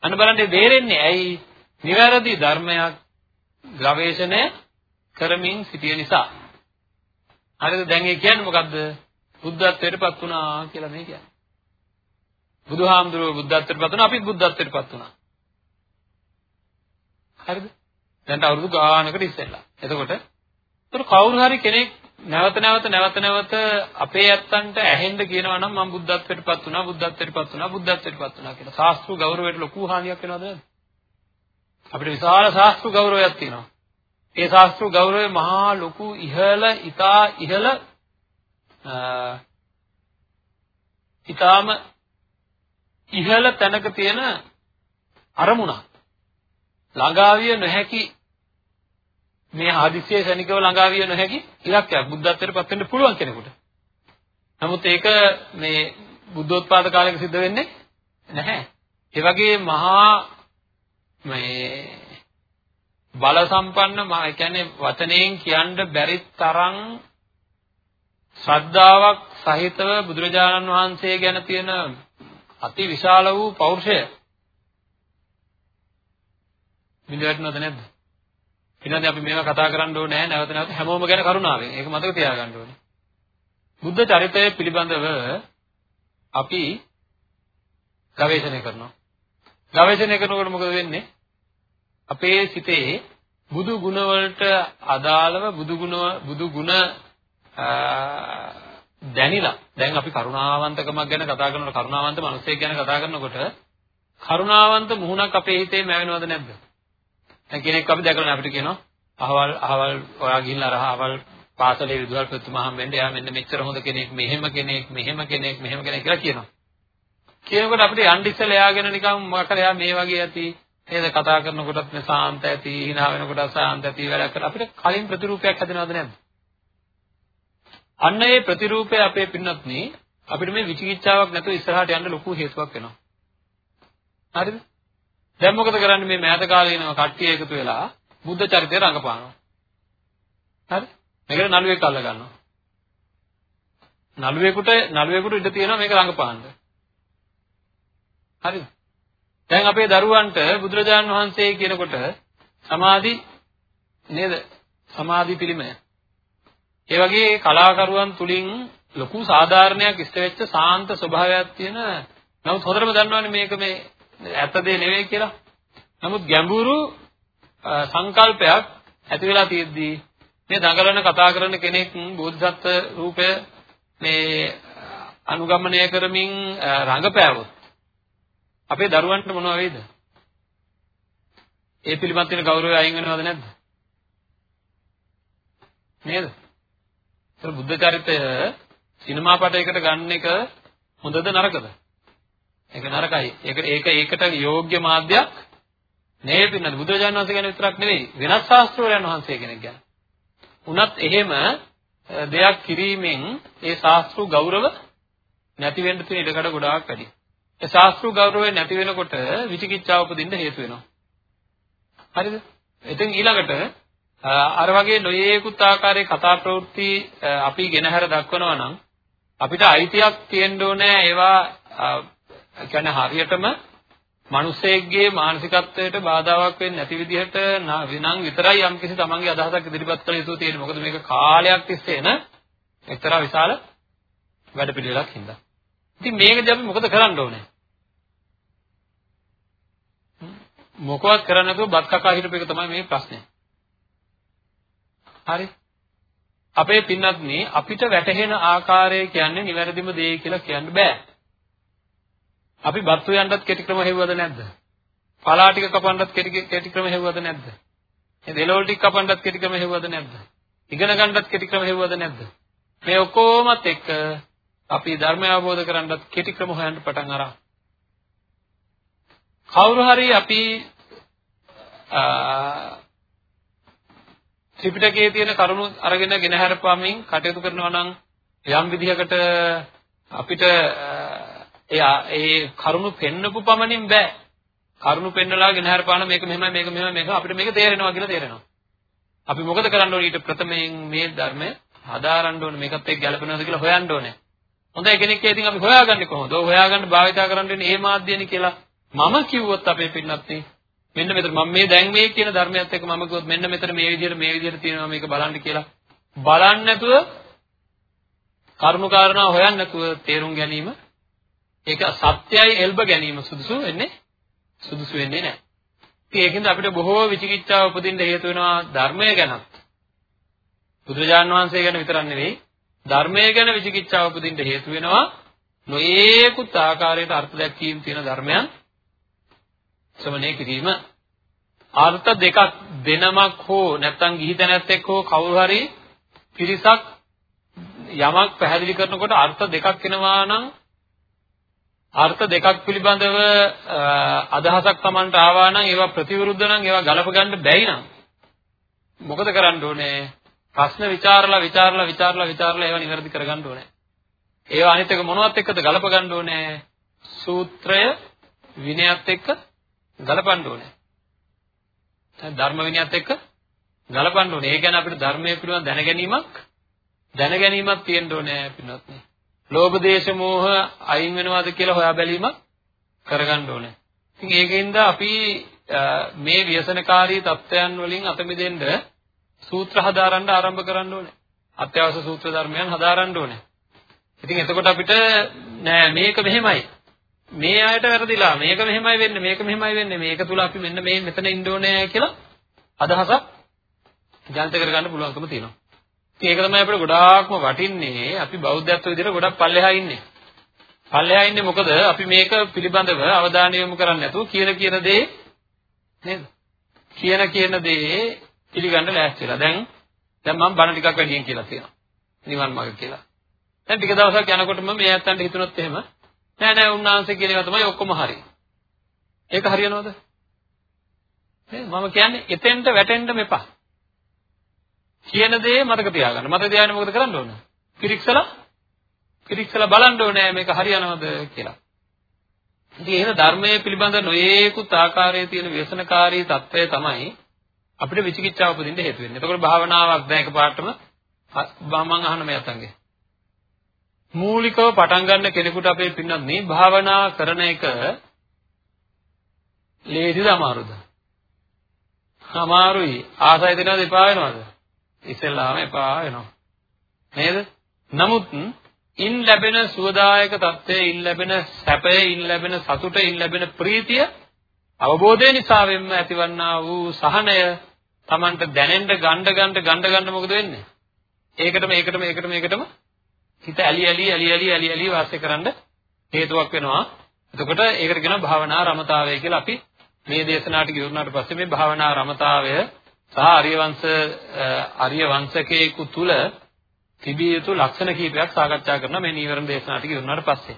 Speaker 1: අන්න බලන්න බේරෙන්නේ ඇයි? නිවැරදි ධර්මයක් ගවේෂණය කරමින් සිටිය නිසා. හරිද? දැන් ඒ කියන්නේ මොකද්ද? බුද්ධත්වයටපත් වුණා කියලා මේ කියන්නේ. බුදුහාමුදුරුවෝ බුද්ධත්වයටපත් වුණා අපිත් බුද්ධත්වයටපත් වුණා. හරිද? දැන් අවුරුදු ගානකට ඉස්සෙල්ලා. එතකොට ඒතර කවුරු හරි කෙනෙක් නැවත නැවත නැවත නැවත අපේ ඇත්තන්ට ඇහෙන්න කියනවා නම් මම බුද්ධත්වයටපත් වුණා බුද්ධත්වයටපත් වුණා බුද්ධත්වයටපත් වුණා කියලා. ශාස්ත්‍රීය ගෞරවයට ලොකු හානියක් වෙනවද නැද්ද? අපිට විශාල ශාස්ත්‍රීය ගෞරවයක් තියෙනවා. ඒ ශාස්ත්‍රීය ගෞරවය මහා ලොකු ඉහළ ඊතා ඉහළ ඊටාම ඉහළ තැනක තියෙන අරමුණක්. ළඟාවිය නොහැකි මේ හදිසියේ ශනිකව ළඟාවිය නොහැකි ඉලක්කයක් බුද්ධත්වයට පත් වෙන්න පුළුවන් කෙනෙකුට. නමුත් ඒක මේ බුද්ධෝත්පාද කාලයක සිද්ධ වෙන්නේ නැහැ. ඒ වගේ මහා මේ බල සම්පන්න මා කියන්නේ වචනයෙන් කියන්න බැරි තරම් ශ්‍රද්ධාවක් සහිතව බුදුරජාණන් වහන්සේ ගැන තියෙන අති විශාල වූ පෞරුෂය බිඳවැටෙනවද නැද්ද? ඊළඟට අපි මේවා කතා කරන්න ඕනේ නැහැ නැවත නැවත හැමෝම ගැන කරුණාවෙන්. ඒක මතක තියාගන්න ඕනේ. බුද්ධ චරිතය පිළිබඳව අපි ගවේෂණය කරනවා. ගවේෂණය කරනකොට මොකද වෙන්නේ? අපේ සිතේ බුදු ගුණ වලට අදාළව බුදු ගුණ බුදු ගුණ දැනිලා දැන් අපි කරුණාවන්තකමක් ගැන කතා කරනකොට කරුණාවන්ත මිනිසෙක් ගැන කතා කරනකොට කරුණාවන්ත මුහුණක් අපේ හිතේ මැවෙනවද නැද්ද? දැන් කෙනෙක් අපි දැකලා අපිට කියනවා අහවල් අහවල් ඔයා ගිහිල්ලා අර අහවල් පාසලේ විදුහල් ප්‍රතිමහම් වෙන්න එයා මෙන්න මෙච්චර හොඳ කෙනෙක් මෙහෙම කෙනෙක් මෙහෙම කෙනෙක් මෙහෙම කෙනෙක් කියලා කියනවා. කියනකොට අපිට යන්න ඉස්සෙල්ලා එයාගෙන නිකන් මොකක් හරි එයා මේ වගේ ඇති නේද කතා කරනකොටත් මේ සාන්ත ඇති hina වෙනකොටත් සාන්ත ඇති වැඩ කරලා අපිට කලින් ප්‍රතිරූපයක් හැදෙනවද නැද්ද? අන්න ඒ ප්‍රතිරූපය අපේ පින්නත් නේ අපිට මේ විචිකිච්ඡාවක් නැතුව ඉස්සරහට යන්න ලොකු හේතුවක් වෙනවා. හරිද? දැන් මොකද කරන්නේ මේ මෑත කාලේ ඉනව කට්ටිය එකතු වෙලා බුද්ධ චරිතය රඟපානවා. හරි? මේකට නළුවෙක් අල්ල ගන්නවා. නළුවෙකුට නළුවෙකුට ඉඩ තියෙනවා මේක රඟපාන්න. හරිද? දැන් අපේ දරුවන්ට බුදුරජාන් වහන්සේ කියනකොට සමාධි නේද? සමාධි පිළිමය. ඒ වගේ කලාකරුවන් තුලින් ලොකු සාධාරණයක් ඉෂ්ට වෙච්ච සාන්ත ස්වභාවයක් තියෙන නමුත් හොඳටම දන්නවනේ මේක මේ ඇත්ත දේ නෙවෙයි කියලා. නමුත් ගැඹුරු සංකල්පයක් ඇති වෙලා තියෙද්දී මේ දඟලන කතා කරන කෙනෙක් බෝධිසත්ව රූපය මේ අනුගමනය කරමින් රඟපෑවොත් අපේ දරුවන්ට මොනව වෙයිද? ඒ පිළිබඳ තියෙන ගෞරවය අයින් වෙනවද නැද්ද? නේද? ඒක බුද්ධ චරිතය සිනමා පටයකට ගන්න එක හොඳද නරකද? ඒක නරකයි. ඒක ඒක ඒකට යෝග්‍ය මාධ්‍යයක් නෙවෙයි පින්නත් බුදුරජාණන් වහන්සේ ගැන විතරක් නෙවෙයි වෙනත් ශාස්ත්‍රවලයන් වහන්සේ කෙනෙක් ගැන. උනත් එහෙම දෙයක් කිරීමෙන් ඒ ශාස්ත්‍රු ගෞරව නැති වෙන්න තියෙන ඉඩකඩ ගොඩාක් වැඩි. ඒ ශාස්ත්‍රු ගෞරවය නැති වෙනකොට විචිකිච්ඡාව උපදින්න හේතු වෙනවා. හරිද? එතෙන් ඊළඟට අර වගේ නොයේකුත් ආකාරයේ කතා ප්‍රවෘත්ති අපි ගෙනහැර දක්වනවා නම් අපිට අයිතියක් තියෙන්න ඕනේ ඒවා කියන්නේ හරියටම මිනිසෙක්ගේ මානසිකත්වයට බාධාවක් වෙන්නේ නැති විදිහට නම් විතරයි යම්කිසි තමන්ගේ අදහසක් ඉදිරිපත් කළ යුතු තියෙන්නේ. මොකද මේක කාලයක් තිස්සේ එන එක්තරා විශාල වැඩපිළිවෙලක් හින්දා. ඉතින් මේකදී අපි මොකද කරන්න ඕනේ? මොකවත් කරන්නේ නැතුව බත් කකා හිටපු එක තමයි මේ ප්‍රශ්නේ. හරි. අපේ පින්නත්නි අපිට වැටහෙන ආකාරය කියන්නේ නිවැරදිම දේ කියලා කියන්න බෑ. අපි බත් හොයන්නත් කෙටි ක්‍රම හෙව්වද නැද්ද? පලා ටික කපන්නත් කෙටි කෙටි ක්‍රම හෙව්වද නැද්ද? ඒ දෙලෝල් ටික කපන්නත් කෙටි ක්‍රම හෙව්වද නැද්ද? ඉගෙන ගන්නත් කෙටි ක්‍රම හෙව්වද නැද්ද? මේ ඔක්කොමත් එක්ක අපි ධර්මය අවබෝධ කරගන්නත් කෙටි ක්‍රම හොයන්න පටන් අරන්. කවුරු හරි අපි ත්‍රිපිටකයේ තියෙන කරුණු අරගෙන ගෙන හැරපමින් කටයුතු කරනවා නම් යම් විදිහකට අපිට එයා ඒ කරුණු පෙන්නපු පමණින් බෑ. කරුණු පෙන්නලා ගෙන හරපාන මේක මෙහෙමයි මේක මෙහෙමයි මේක අපිට මේක තේරෙනවා කියලා තේරෙනවා. අපි මොකද කරන්න ඕනේ ඊට ප්‍රථමයෙන් මේ ධර්මය හදාරන්න ඕනේ මේකත් එක්ක ගැලපෙනවද කියලා හොයන්න ඕනේ. හොඳයි කෙනෙක් ඉතින් අපි හොයාගන්නේ කොහොමද? ඔය හොයාගන්න භාවිතා කරන්න වෙන්නේ මේ මාධ්‍යනේ කියලා මම කිව්වොත් අපේ පින්නත් මෙන්න මෙතන මම මේ දැන් මේ කියන ධර්මයත් එක්ක මම කිව්වොත් මෙන්න මෙතන මේ විදිහට මේ විදිහට තියෙනවා මේක බලන්න කියලා බලන්න නැතුව කරුණු කාරණා හොයන්න නැතුව තේරුම් ගැනීම ඒක සත්‍යයි එල්බ ගැනීම සුදුසු වෙන්නේ සුදුසු වෙන්නේ නැහැ. ඉතින් ඒකෙන්ද අපිට බොහෝ විචිකිච්ඡාව උපදින්න හේතු වෙනවා ධර්මය ගැනත්. බුදුරජාන් වහන්සේ ගැන විතරක් නෙවෙයි ධර්මය ගැන විචිකිච්ඡාව උපදින්න හේතු වෙනවා නොයේකුත් ආකාරයට අර්ථ දැක්වීම තියෙන ධර්මයන් ශ්‍රවණය කිරීම අර්ථ දෙකක් දෙනමක් හෝ නැත්නම් ගිහි තැනැත්තෙක් හෝ කවුරු හරි පිරිසක් යමක් පැහැදිලි කරනකොට අර්ථ දෙකක් එනවා නම් අර්ථ දෙකක් පිළිබඳව අදහසක් Tamanට ආවා නම් ඒවා ප්‍රතිවිරුද්ධ නම් ඒවා ගලප ගන්න බැයි නම් මොකද කරන්න ඕනේ ප්‍රශ්න විචාරලා විචාරලා විචාරලා විචාරලා ඒවා නිවැරදි කරගන්න ඕනේ ඒවා අනිත් එක මොනවත් එක්කද ගලප ගන්න ඕනේ සූත්‍රය විනයත් එක්ක ගලපන්න ඕනේ ධර්ම විනයත් එක්ක ගලපන්න ඕනේ. ඒ කියන්නේ අපිට ධර්මයේ පිළිබඳ දැනගැනීමක් දැනගැනීමක් තියෙන්න ඕනේ පින්වත්නි. ලෝභ දේශ මොහ අයින් වෙනවද කියලා හොයා බැලීමක් කරගන්න ඕනේ. ඉතින් ඒකෙන්ද අපි මේ ව්‍යසනකාරී தත්වයන් වලින් අත මිදෙන්න සූත්‍ර හදාරන්න ආරම්භ කරන්න ඕනේ. අත්‍යවශ්‍ය සූත්‍ර ධර්මයන් හදාරන්න ඕනේ. ඉතින් එතකොට අපිට නෑ මේක මෙහෙමයි. මේ අයට වැරදිලා මේක මෙහෙමයි වෙන්නේ මේක මෙහෙමයි වෙන්නේ මේක තුල අපි මෙන්න මේ මෙතන ඉන්න ඕනේ කියලා අදහසක් ජනිත කරගන්න පුළුවන්කම තියෙනවා. ඒක තමයි අපිට ගොඩාක්ම වටින්නේ අපි බෞද්ධත්ව විදිහට ගොඩක් පල්ලෙහා ඉන්නේ. පල්ලෙහා ඉන්නේ මොකද අපි මේක පිළිබඳව අවධානය යොමු කරන්නේ නැතුව කියන කියන දේ නේද? කියන කියන දේ පිළිගන්න ලෑස්තිලා. දැන් දැන් මම බණ ටිකක් වැඩියෙන් කියලා තියෙනවා. නිවන් මාර්ග කියලා. දැන් ටික දවසක් යනකොටම මේ ඇත්තන්ට හිතුනොත් එහෙම නෑ නෑ උන්වහන්සේ කියන ඒවා තමයි ඔක්කොම හරි. ඒක හරියනවද? නේද? මම කියන්නේ එතෙන්ට වැටෙන්න මෙපා. කියන දේ මතක තියාගන්න. මතක තියාගෙන මොකද කරන්න ඕන? පිරික්සලා පිරික්සලා බලන්න ඕනේ මේක හරියනවද කියලා. ඉතින් එහෙනම් ධර්මයේ පිළිබඳ නොයේකුත් ආකාරයේ තියෙන ව්‍යසනකාරී తත්වය තමයි අපිට විචිකිච්ඡාව උපදින්න හේතු වෙන්නේ. එතකොට භාවනාවක් දැන් එකපාරටම මම අහන මේ අතංගේ මූලිකව පටන් ගන්න කෙනෙකුට අපේ පින්නත් මේ භාවනා කරන එක ලේසිද අමාරුද? අමාරුයි. ආසයි දෙනවද එපා වෙනවද? ඉස්සෙල්ලාම එපා වෙනවා. නේද? නමුත් ඉන් ලැබෙන සුවදායක தත්ත්වයේ ඉන් ලැබෙන සැපයේ ඉන් ලැබෙන සතුටේ ඉන් ලැබෙන ප්‍රීතිය අවබෝධය නිසා වෙන්න ඇතිවන්නා වූ සහනය Tamanට දැනෙන්න ගණ්ඩ ගණ්ඩ ගණ්ඩ ගණ්ඩ මොකද වෙන්නේ? ඒකටම ඒකටම ඒකටම ඒකටම හිත ඇලි ඇලි ඇලි ඇලි ඇලි ඇලි වාසය කරන්න හේතුවක් වෙනවා. එතකොට ඒකට කියනවා භාවනා රමතාවය කියලා අපි මේ දේශනාවට ගියුනාට පස්සේ මේ භාවනා රමතාවය සහ ආර්ය වංශ ආර්ය වංශකේකු තුල තිබිය යුතු ලක්ෂණ කීපයක් සාකච්ඡා කරනවා මේ නීවරණ දේශනාවට ගියුනාට පස්සේ.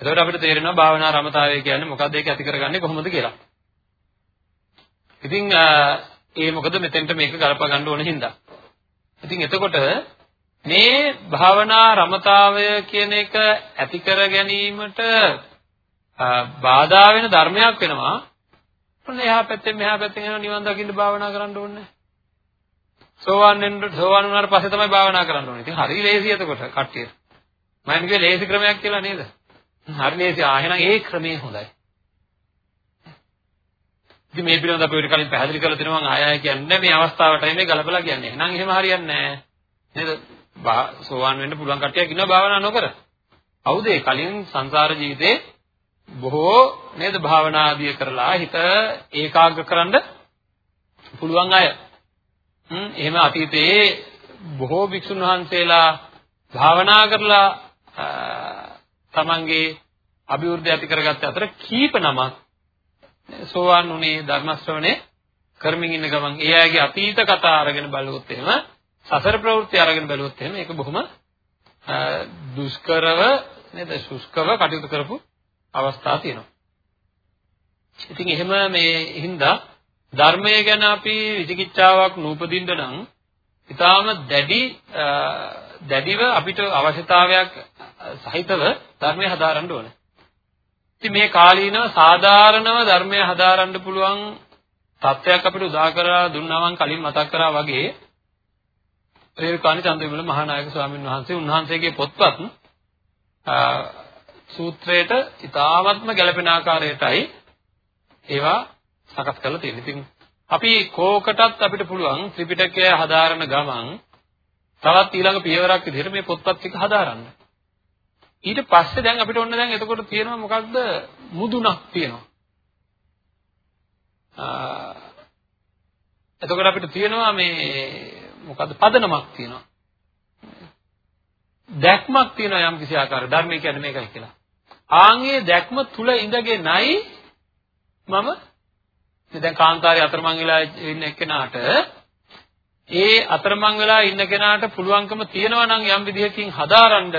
Speaker 1: එතකොට අපිට තේරෙනවා භාවනා රමතාවය කියන්නේ මොකක්ද ඒක ඇති කරගන්නේ කොහොමද කියලා. ඉතින් ඒ මොකද මෙතෙන්ට මේක ගලප ගන්න ඕන හින්දා. ඉතින් එතකොට මේ භාවනා රමතාවය කියන එක ඇති කර ගැනීමට බාධා වෙන ධර්මයක් වෙනවා. මොන එහා පැත්තෙන් මෙහා පැත්තෙන් යන නිවන් දකින්න භාවනා කරන්න ඕනේ. සෝවාන් වෙන්න සෝවාන් වුණාට පස්සේ තමයි භාවනා කරන්න ඕනේ. ඉතින් හරි ලේසි එතකොට කට්ටිය. මම කියන්නේ ලේසි ක්‍රමයක් කියලා නේද? හරි ලේසි. ආ එහෙනම් ඒ ක්‍රමේ හොඳයි. ඉතින් මේ පිළිබඳව අපි ඔය කලින් පැහැදිලි කරලා දෙනවා ආය ආය කියන්නේ මේ අවස්ථාවටයි මේ ගලපලා කියන්නේ. එහෙනම් එහෙම හරියන්නේ නැහැ. නේද? සෝවාන් වෙන්න පුළුවන් කට්ටියක් ඉන්නවා භාවනා නොකර. හවුද ඒ කලින් සංසාර ජීවිතේ බොහෝ නේද භාවනා ආදිය කරලා හිත ඒකාග්‍ර කරන්න පුළුවන් අය. හ්ම් එහෙම අතීතයේ බොහෝ භික්ෂුන් වහන්සේලා භාවනා කරලා තමන්ගේ අභිවෘද්ධිය ඇති කරගත්ත අතර කීප නමක් සෝවාන් උනේ ධර්ම ශ්‍රවණේ කරමින් ඉන්න ගමන් ඒ අයගේ අතීත කතා අරගෙන බලුවොත් එහෙම සසර ප්‍රවෘත්ති අරගෙන බැලුවොත් එහෙම ඒක බොහොම දුෂ්කරව නේද සුෂ්කව කටයුතු කරපු අවස්ථා තියෙනවා. ඉතින් එහෙම මේ හින්දා ධර්මය ගැන අපි විචිකිච්ඡාවක් නූපදින්න නම් ඊටාම දැඩි දැඩිව අපිට අවශ්‍යතාවයක් සහිතව ධර්මය හදාරන්න ඕනේ. ඉතින් මේ කාලීනව සාධාරණව ධර්මය හදාරන්න පුළුවන් තත්ත්වයක් අපිට උදා කරලා දුන්නා මම කලින් මතක් කරා වගේ රේරුකාණි චන්ද්‍රවිමල මහානායක ස්වාමීන් වහන්සේ උන්වහන්සේගේ පොත්පත් සූත්‍රයට ඉතාමත්ම ගැළපෙන ආකාරයටයි ඒවා සකස් කරලා තියෙන්නේ. ඉතින් අපි කෝකටත් අපිට පුළුවන් ත්‍රිපිටකය හදාරන ගමන් තවත් ඊළඟ පියවරක් විදිහට මේ පොත්පත් ටික හදාරන්න. ඊට පස්සේ දැන් අපිට ඔන්න දැන් එතකොට තියෙනවා මොකක්ද මුදුනක් තියෙනවා. එතකොට අපිට තියෙනවා මේ මොකද්ද පදනමක් තියෙනවා. දැක්මක් තියෙනවා යම් කිසි ආකාරයක ධර්මය කියන්නේ මේකයි කියලා. ආන්ගේ දැක්ම තුල ඉඳගෙනයි මම දැන් කාන්තාරේ අතරමං වෙලා ඉන්න එක්කෙනාට ඒ අතරමං වෙලා ඉන්න කෙනාට පුළුවන්කම තියෙනවා නම් යම් විදිහකින් හදාරන්න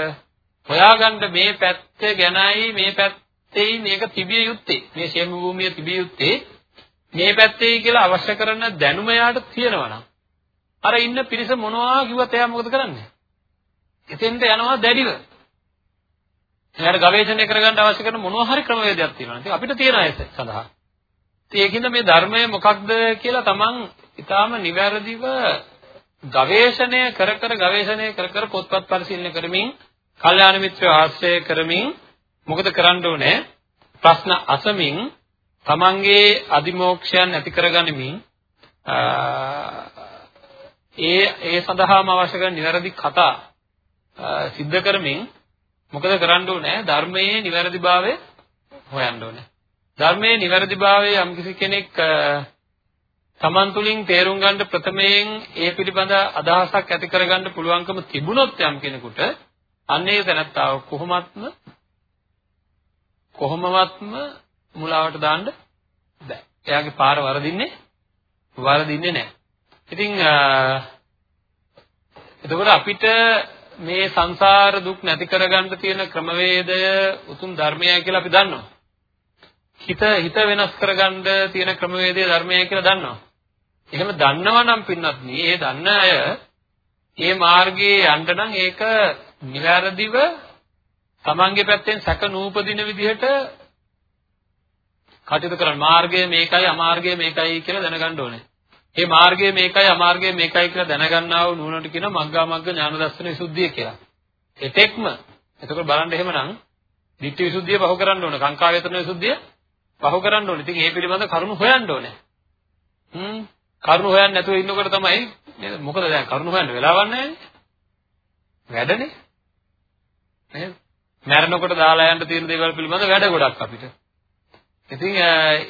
Speaker 1: හොයාගන්න මේ පැත්ත ගැනයි මේ පැත්තේ මේක තිබිය යුත්තේ මේ ශේම භූමිය තිබිය යුත්තේ මේ පැත්තේ කියලා අවශ්‍ය කරන දැනුම යාට තියෙනවා නම් අර ඉන්න පිරිස මොනවා කිව්වත් එයා මොකද කරන්නේ? එතෙන්ට යනවා දැඩිව. එයාට ගවේෂණය කරගන්න අවශ්‍ය කරන මොනවා හරි ක්‍රමවේදයක් තියෙනවා. ඉතින් අපිට තියෙන අය සඳහා. ඉතින් ඒකින්ද මේ ධර්මය මොකක්ද කියලා තමන් ඊටාම නිවැරදිව ගවේෂණය කර කර ගවේෂණය කර කර පොත්පත් පරිශීලනය කරමින්, කල්යාණ මිත්‍රව ආශ්‍රය කරමින් මොකද කරන්න ඕනේ? ප්‍රශ්න අසමින් තමන්ගේ අදිමෝක්ෂයන් ඇති කරගනිමින් ඒ ඒ සඳහාම අවශ්‍ය කරන නිවැරදි කතා සිද්ධ කරමින් මොකද කරන්න ඕනේ ධර්මයේ නිවැරදිභාවය හොයන්න ඕනේ ධර්මයේ නිවැරදිභාවය යම්කිසි කෙනෙක් තමන් තුළින් තේරුම් ගන්න ප්‍රථමයෙන් ඒ පිළිබඳ අදහසක් ඇති කරගන්න පුළුවන්කම තිබුණොත් යම් කෙනෙකුට අන්නේ තැනත්තාව කොහොමත්ම කොහොමවත්ම මුලාවට දාන්න බෑ. එයාගේ පාර වරදින්නේ වරදින්නේ නැහැ. ඉතින් එතකොට අපිට මේ සංසාර දුක් නැති කරගන්න තියෙන ක්‍රමවේදය උතුම් ධර්මයයි කියලා අපි දන්නවා. හිත හිත වෙනස් කරගන්න තියෙන ක්‍රමවේදය ධර්මයයි කියලා දන්නවා. එහෙම දන්නවා නම් පින්නත් මේ දන්න අය මේ මාර්ගයේ යන්න නම් ඒක නිවැරදිව තමන්ගේ පැත්තෙන් සැක නූපදින විදිහට කටයුතු කරන්න මාර්ගය මේකයි අමාර්ගය මේකයි කියලා දැනගන්න ඕනේ. මේ මාර්ගය මේකයි අමාර්ගය මේකයි කියලා දැනගන්නා වූ නුවණට කියන මග්ගා මග්ග ඥාන දර්ශන විසුද්ධිය කියලා. එතෙක්ම එතකොට බලන්න එහෙමනම් ditthi විසුද්ධිය පහු කරන්න ඕන. කාංකා වේතන විසුද්ධිය පහු කරන්න ඕනේ. ඉතින් මේ පිළිබඳ කරුණු හොයන්න ඕනේ. හ්ම් කරුණු හොයන්න නැතුව ඉන්නකොට තමයි නේද? මොකද දැන් කරුණු හොයන්න වෙලාවක් නැහැ වැඩනේ. නේද? මැරෙනකොට දාලා යන්න තියෙන දේවල් පිළිබඳ වැඩ ගොඩක් අපිට. ඉතින්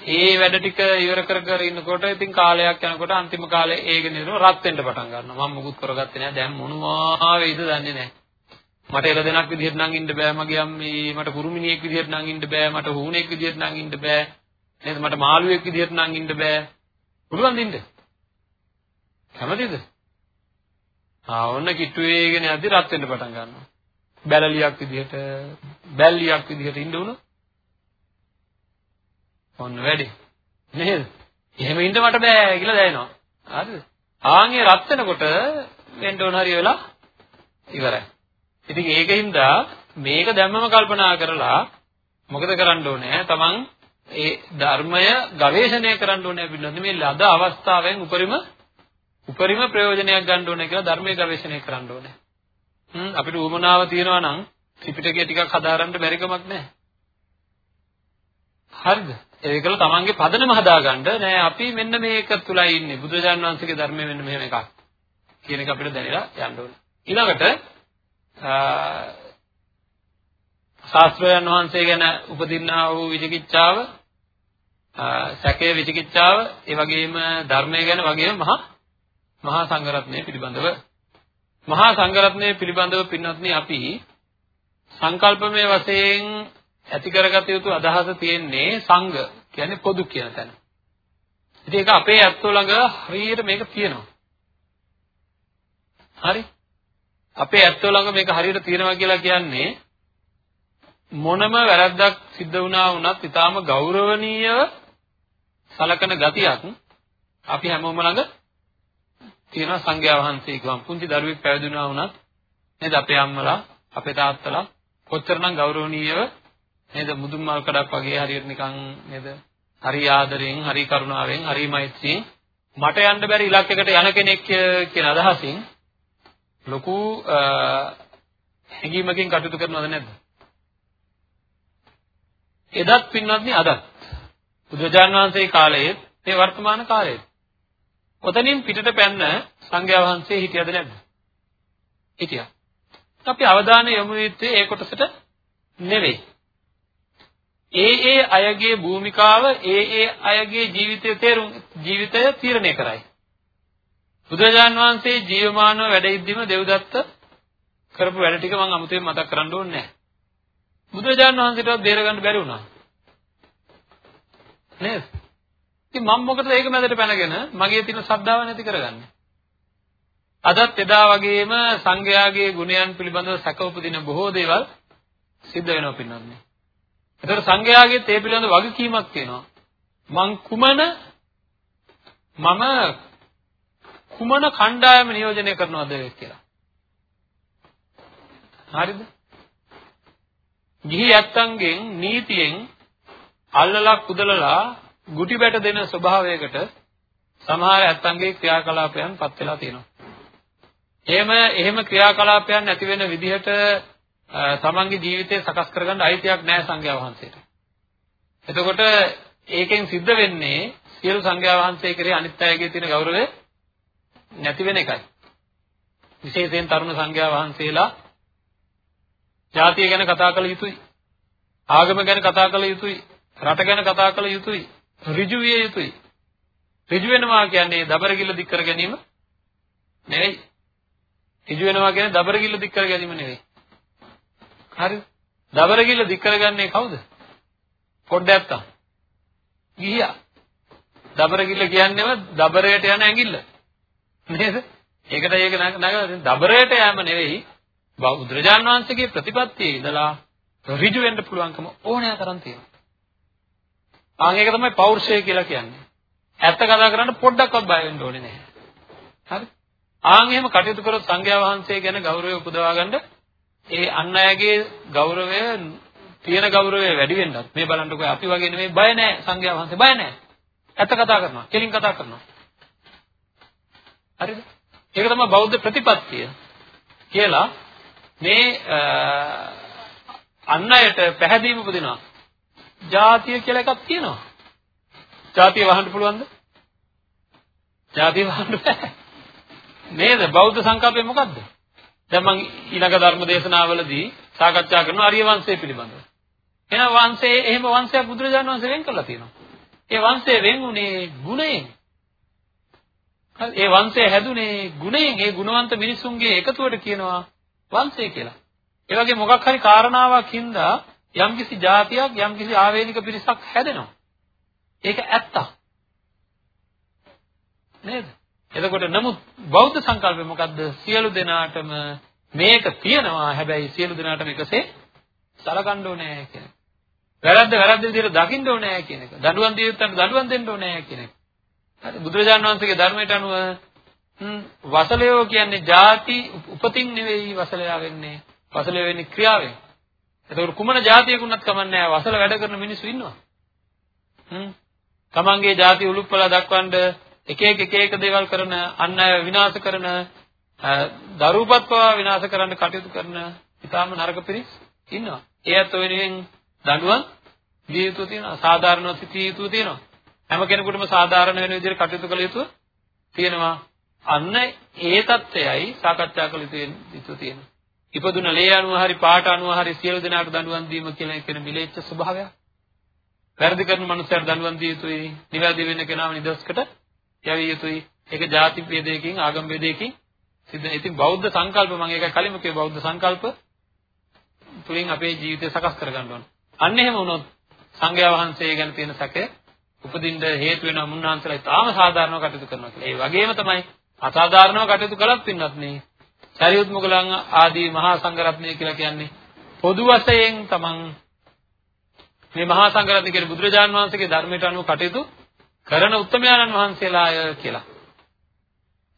Speaker 1: ඒ වැඩ ටික ඉවර කර කර ඉන්නකොට ඉතින් කාලයක් යනකොට අන්තිම කාලේ ඒකේ නේද රත් වෙන්න පටන් ගන්නවා. මම මුකුත් කරගත්තේ නැහැ. දැන් මොනවා වෙයිද දන්නේ නැහැ. මට එළ දෙනක් විදිහට නම් ඉන්න බෑ මගේ අම්මේ. මට කුරුමිනියෙක් විදිහට නම් ඉන්න බෑ. මට හුණෙක් විදිහට නම් ඉන්න බෑ. නේද? මට මාළුවෙක් විදිහට නම් ඉන්න බෑ. පුළුවන් දින්න. කැමතිද? ආ ඔන්න කිට්ටු වේගෙන යද්දි රත් වෙන්න පටන් ගන්නවා. බැලලියක් විදිහට බැල්ලියක් විදිහට ඉන්න උනොත් ඔන්න වැඩි. නේද? එහෙම ඉන්න මට බෑ කියලා දැනෙනවා. හරිද? ආන්ගේ රත් වෙනකොට වෙන්න ඕන හරිය වෙලා ඉවරයි. ඉතින් ඒකින්ද මේක දැම්මම කල්පනා කරලා මොකද කරන්න ඕනේ? තමන් ඒ ධර්මය ගවේෂණය කරන්න ඕනේ පිළිබඳ මේ ලද අවස්ථාවෙන් උපරිම උපරිම ප්‍රයෝජනයක් ගන්න ඕනේ කියලා ධර්මයේ ගවේෂණය කරන්න ඕනේ. හ්ම් අපිට උවමනාව තියෙනවා නම් ත්‍රිපිටකය ටිකක් හදාරන්න බැරි කමක් නැහැ. හරිද? ඒකල තමන්ගේ පදනම හදාගන්න නෑ අපි මෙන්න මේක තුලයි ඉන්නේ. බුදුරජාණන් වහන්සේගේ ධර්මයේ මෙන්න මෙහෙම එකක් කියන එක අපිට දැනලා යන්න ඕනේ. ඊළඟට ශාස්ත්‍රයන් වහන්සේ ගැන උපදින්නා වූ විචිකිච්ඡාව සැකේ විචිකිච්ඡාව ඒ වගේම ධර්මය ගැන වගේම මහා මහා සංඝරත්නය පිළිබඳව මහා සංඝරත්නය පිළිබඳව පින්වත්නි අපි සංකල්පමය වශයෙන් ඇති කරගත යුතු අදහස තියෙන්නේ සංඝ කියන්නේ පොදු කියන තැන. ඉතින් ඒක අපේ ඇත්තෝ ළඟ හරියට මේක තියෙනවා. හරි? අපේ ඇත්තෝ ළඟ මේක හරියට තියෙනවා කියලා කියන්නේ මොනම වැරද්දක් සිද්ධ වුණා වුණත් ඊටාම ගෞරවනීයව සලකන ගතියක් අපි හැමෝම ළඟ තියෙනවා සංඝයා වහන්සේ කියවම් පුංචි දරුවෙක් පැවිදුණා වුණත් නේද අපේ අම්මලා අපේ තාත්තලා කොච්චරනම් ගෞරවනීයව නේද? මුදුන් මල් කඩක් වගේ හරියට නිකන් නේද? හරි ආදරෙන් හරි කරුණාවෙන් හරි මෛත්‍රියෙන් මට යන්න බැරි ඉලක්කයකට යන කෙනෙක් කියන අදහසින් ලොකු හැඟීමකින් කටයුතු කරනවද නැද්ද? එදත් පින්වත්නි අදත්. බුදුජාන විශ්වසේ කාලයේ මේ වර්තමාන කාලයේ. ඔතනින් පිටට පැන්න සංඝයා වහන්සේ හිටියද නැද්ද? හිටියා. අපි අවධානය යොමු යුත්තේ ඒ කොටසට නෙවෙයි. ඒ ඒ අයගේ භූමිකාව ඒ ඒ අයගේ ජීවිතය තේරුම් ජීවිතය තීරණය කරයි. බුදුරජාන් වහන්සේ ජීවමානව වැඩ ඉද්දිම දෙව්දත්ත කරපු වැඩ ටික මම අමුතුවෙන් මතක් කරන්න ඕනේ නැහැ. බුදුරජාන් වහන්සේටවත් බේරගන්න බැරි වුණා. නේද? ඉතින් මම මොකටද ඒක මැදට පැනගෙන මගේ තියෙන ශ්‍රද්ධාව නැති කරගන්නේ? අදත් එදා වගේම සංඝයාගේ ගුණයන් පිළිබඳව සැක උපදින බොහෝ දේවල් සිද්ධ වෙනවා පින්නන්නේ. ඒතර සංඝයාගේ තේ පිළිබඳ වගකීමක් තියෙනවා. මං කුමන මම කුමන කණ්ඩායම නියෝජනය කරනවද කියලා. හරිද? ගිහි ඇත්තන්ගෙන් නීතියෙන් අල්ලලා කුදලලා ගුටි බැට දෙන ස්වභාවයකට සමහර ඇත්තන්ගේ ක්‍රියාකලාපයන් පත් වෙලා තියෙනවා. එහෙම එහෙම ක්‍රියාකලාපයන් නැති වෙන විදිහට තමන්ගේ ජීවිතය සකස් කරගන්න අයිතියක් නැහැ සංඝයා වහන්සේට. එතකොට ඒකෙන් සිද්ධ වෙන්නේ සියලු සංඝයා වහන්සේ කෙරෙහි අනිත් අයගේ තියෙන ගෞරවය නැති වෙන එකයි. විශේෂයෙන් තරුණ සංඝයා වහන්සේලා ජාතිය ගැන කතා කළ යුතුයි. ආගම ගැන කතා කළ යුතුයි. රට ගැන කතා කළ යුතුයි. ඍජු විය යුතුයි. ඍජු වෙනවා කියන්නේ දබරගිල්ල දික් කර ගැනීම නෙවෙයි. ඍජු වෙනවා කියන්නේ දබරගිල්ල දික් කර ගැනීම නෙවෙයි. හරිද? දබරගිල්ල දික් කරගන්නේ කවුද? පොඩ්ඩක් අත්තා. ගිහියා. දබරගිල්ල කියන්නේම දබරයට යන ඇඟිල්ල. නේද? ඒකට ඒක නග දබරයට යෑම නෙවෙයි බුදුරජාන් වහන්සේගේ ප්‍රතිපත්තියේ ඉඳලා ඍජු වෙන්න පුළුවන්කම ඕනෑ තරම් තියෙනවා. ආන් ඒක තමයි පෞරුෂය කියලා කියන්නේ. ඇත්ත කතා කරන්න පොඩ්ඩක්වත් බය වෙන්න ඕනේ නැහැ. හරි? ආන් එහෙම කටයුතු කරොත් සංඝයා වහන්සේ ගැන ගෞරවය උපදවා ගන්න ඒ අන් අයගේ ගෞරවය තියෙන ගෞරවය වැඩි වෙන්නත් මේ බලන්නකෝ අපි වගේ නෙමෙයි බය නැහැ සංඝයා වහන්සේ බය නැහැ. ඇත්ත කතා කරනවා, කෙලින් කතා කරනවා. හරිද? ඒක තමයි බෞද්ධ ප්‍රතිපත්තිය කියලා මේ අන් අයට පැහැදීම උපදිනවා. ජාතිය කියලා එකක් තියෙනවා. ජාතිය වහන්න පුළුවන්ද? ජාතිය වහන්න බෑ. නේද? බෞද්ධ සංකල්පය මොකද්ද? දැන් මම ඊළඟ ධර්ම දේශනාවලදී සාකච්ඡා කරන ආර්ය වංශය පිළිබඳව. එහෙනම් වංශයේ එහෙම වංශයක් බුදුරජාණන් වහන්සේ වෙන් කරලා තියෙනවා. ඒ වංශය වෙන් උනේ ගුණයෙන්. ඒ වංශය හැදුනේ ගුණයෙන්. ඒ ගුණවන්ත මිනිසුන්ගේ එකතුවට කියනවා වංශය කියලා. ඒ වගේ මොකක් හරි කාරණාවක් හින්දා යම්කිසි જાතියක් යම්කිසි ආවේනික පිරිසක් හැදෙනවා. ඒක ඇත්තක්. නේද? එතකොට නමුත් බෞද්ධ සංකල්පය මොකද්ද? සියලු දෙනාටම මේක තියෙනවා. හැබැයි සියලු දෙනාටම එකසේ සලකන්න ඕනේ කියන එක. වැරද්ද වැරද්ද විදිහට දකින්න ඕනේ කියන එක. දඬුවම් දිය යුත්තන්ට දඬුවම් දෙන්න ඕනේ කියන එක. හරි බුදුරජාණන් වහන්සේගේ ධර්මයට අනුව වසලයෝ කියන්නේ ಜಾති උපතින් නෙවෙයි වසලයා වෙන්නේ. වසලය වෙන්නේ ක්‍රියාවෙන්. එතකොට කුමන જાතියකුණත් කමන්නේ නැහැ. වසල වැඩ කරන මිනිස්සු ඉන්නවා. හ්ම්. තමන්ගේ ಜಾති උලුප්පලා දක්වන්න එක එක එක එක දේවල් කරන අන් අය විනාශ කරන දරුපත් පවා විනාශ කරන්න කටයුතු කරන ඊටාම නරක පිරිස් ඉන්නවා. ඒත් ඔය වෙනුවෙන් දඬුවම් දිය යුතු තියෙනවා. සාධාරණව සිටිය යුතු තියෙනවා. හැම කෙනෙකුටම සාධාරණ වෙන විදිහට කටයුතු කළ යුතු තියෙනවා. අන්න ඒ தත්ත්වයයි සාකච්ඡා කළ යුතු තියෙනවා. ඉපදුන ලේ අණුව හරි පාට අණුව හරි සියලු දෙනාට දඬුවම් දීම කියලා කියන මිලේච්ඡ ස්වභාවයක්. වැරදි කරන මනුස්සයර දඬුවම් දිය යුතුයි. නිවැරදි වෙන්න කෙනාම නිදොස්කට යවිය යුතුයි. ඒක ಜಾති ભેදයකින් ආගම් ભેදයකින් සිද්ධ. ඉතින් බෞද්ධ සංකල්ප මම ඒක කලින්ම කිව්ව බෞද්ධ සංකල්ප තුලින් අපේ ජීවිතය සකස් කරගන්න ඕන. අන්න එහෙම වුණොත් සංඝයා වහන්සේ ගැන තියෙන සැකය උපදින්න හේතු වෙන මුන්නාන්සලා ඉතාම සාධාරණව කටයුතු කරනවා කියලා. ඒ වගේම තමයි අසාධාරණව කටයුතු කළත් පින්නත් නේ. සරියුත් මුගලන් ආදී මහා සංඝරත්නය කියලා කියන්නේ පොදු වශයෙන් තමන් මේ මහා සංඝරත්නය කියන බුදුරජාන් වහන්සේගේ ධර්මයට අනුව කටයුතු කරන උත්තමයන්න් වහන්සේලාය කියලා.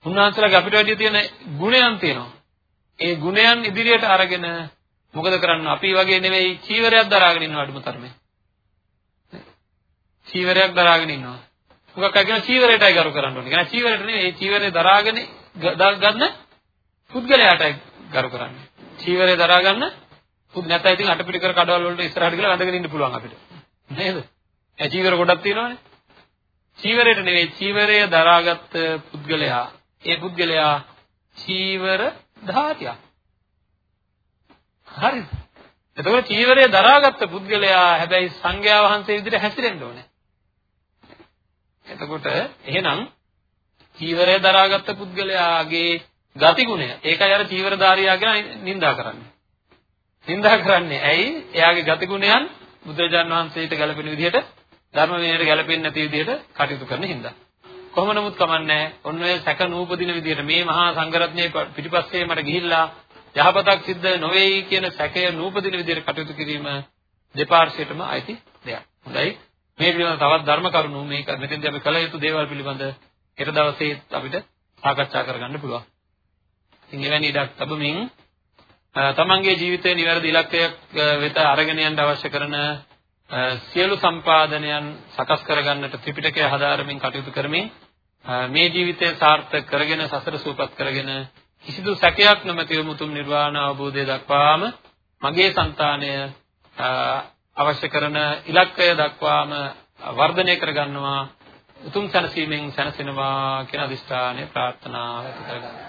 Speaker 1: උන්වහන්සේලාගේ අපිට වැඩි තියෙන ගුණයන් තියෙනවා. ඒ ගුණයන් ඉදිරියට අරගෙන මොකද කරන්න අපි වගේ නෙවෙයි චීවරයක් දරාගෙන ඉන්නවා අඩුම තරමේ. චීවරයක් දරාගෙන ඉන්නවා. මොකක් කියන චීවරයටයි ගරු කරන්න ඕනේ. කියන චීවරයට නෙවෙයි ඒ චීවරය දරාගෙන ගන්න පුද්ගලයාටයි ගරු කරන්නේ. චීවරය දරා ගන්න පුදු නැත්නම් ඉතින් අටපිරිකර කඩවල වලට ඉස්සරහට ගිහලා වැඳගෙන ඉන්න පුළුවන් අපිට. නේද? ඒ චීවර ගොඩක් තියෙනවානේ. චීවරයට නෙවෙයි චීවරය දරාගත් පුද්ගලයා ඒ පුද්ගලයා චීවර ධාරියක්. හරිද? එතකොට චීවරය දරාගත්ත පුද්ගලයා හැබැයි සංඝයා වහන්සේ විදිහට හැසිරෙන්න ඕනේ. එතකොට එහෙනම් චීවරය දරාගත්ත පුද්ගලයාගේ ගතිගුණය ඒකයි අර චීවරධාරියා කියන නිඳා කරන්නේ. නිඳා කරන්නේ ඇයි? එයාගේ ගතිගුණයන් බුදුරජාන් වහන්සේට ගැලපෙන විදිහට ධර්ම විනයට ගැලපෙන්නේ නැති විදිහට කටයුතු කරන හින්දා. කොහොම නමුත් කමන්නේ ඔන්න ඔය සැක නූපදින විදිහට මේ මහා සංඝරත්නයේ පිටිපස්සේ මට ගිහිල්ලා යහපතක් සිද්ධ නොවේයි කියන සැකය නූපදින විදිහට කටයුතු කිරීම දෙපාර්ශ්වයටම අයිති දෙයක්. හොඳයි. මේ පිළිබඳව තවත් ධර්ම කරුණු මේක මෙතෙන්දී අපි කළ යුතු දේවල් පිළිබඳ හෙට දවසේ අපිට සාකච්ඡා කරගන්න පුළුවන්. ඉතින් එවැනි ඉඩක් ලැබමින් තමන්ගේ ජීවිතයේ නිවැරදි ඉලක්කයක් වෙත අරගෙන යන්න අවශ්‍ය කරන සියලු සම්පාදනයන් සකස් කරගන්නට ත්‍රිපිටකය හදාරමින් කටයුතු කරමින් මේ ජීවිතය සාර්ථක කරගෙන සසර සූපත් කරගෙන කිසිදු සැකයක් නොමැතිව මුතුන් නිර්වාණ අවබෝධය දක්වාම මගේ సంతානය අවශ්‍ය කරන ඉලක්කය දක්වාම වර්ධනය කරගන්නවා උතුම් සැනසීමෙන් සැනසෙනවා කියන අදිෂ්ඨානය ප්‍රාර්ථනාව ඇති කරගන්නවා.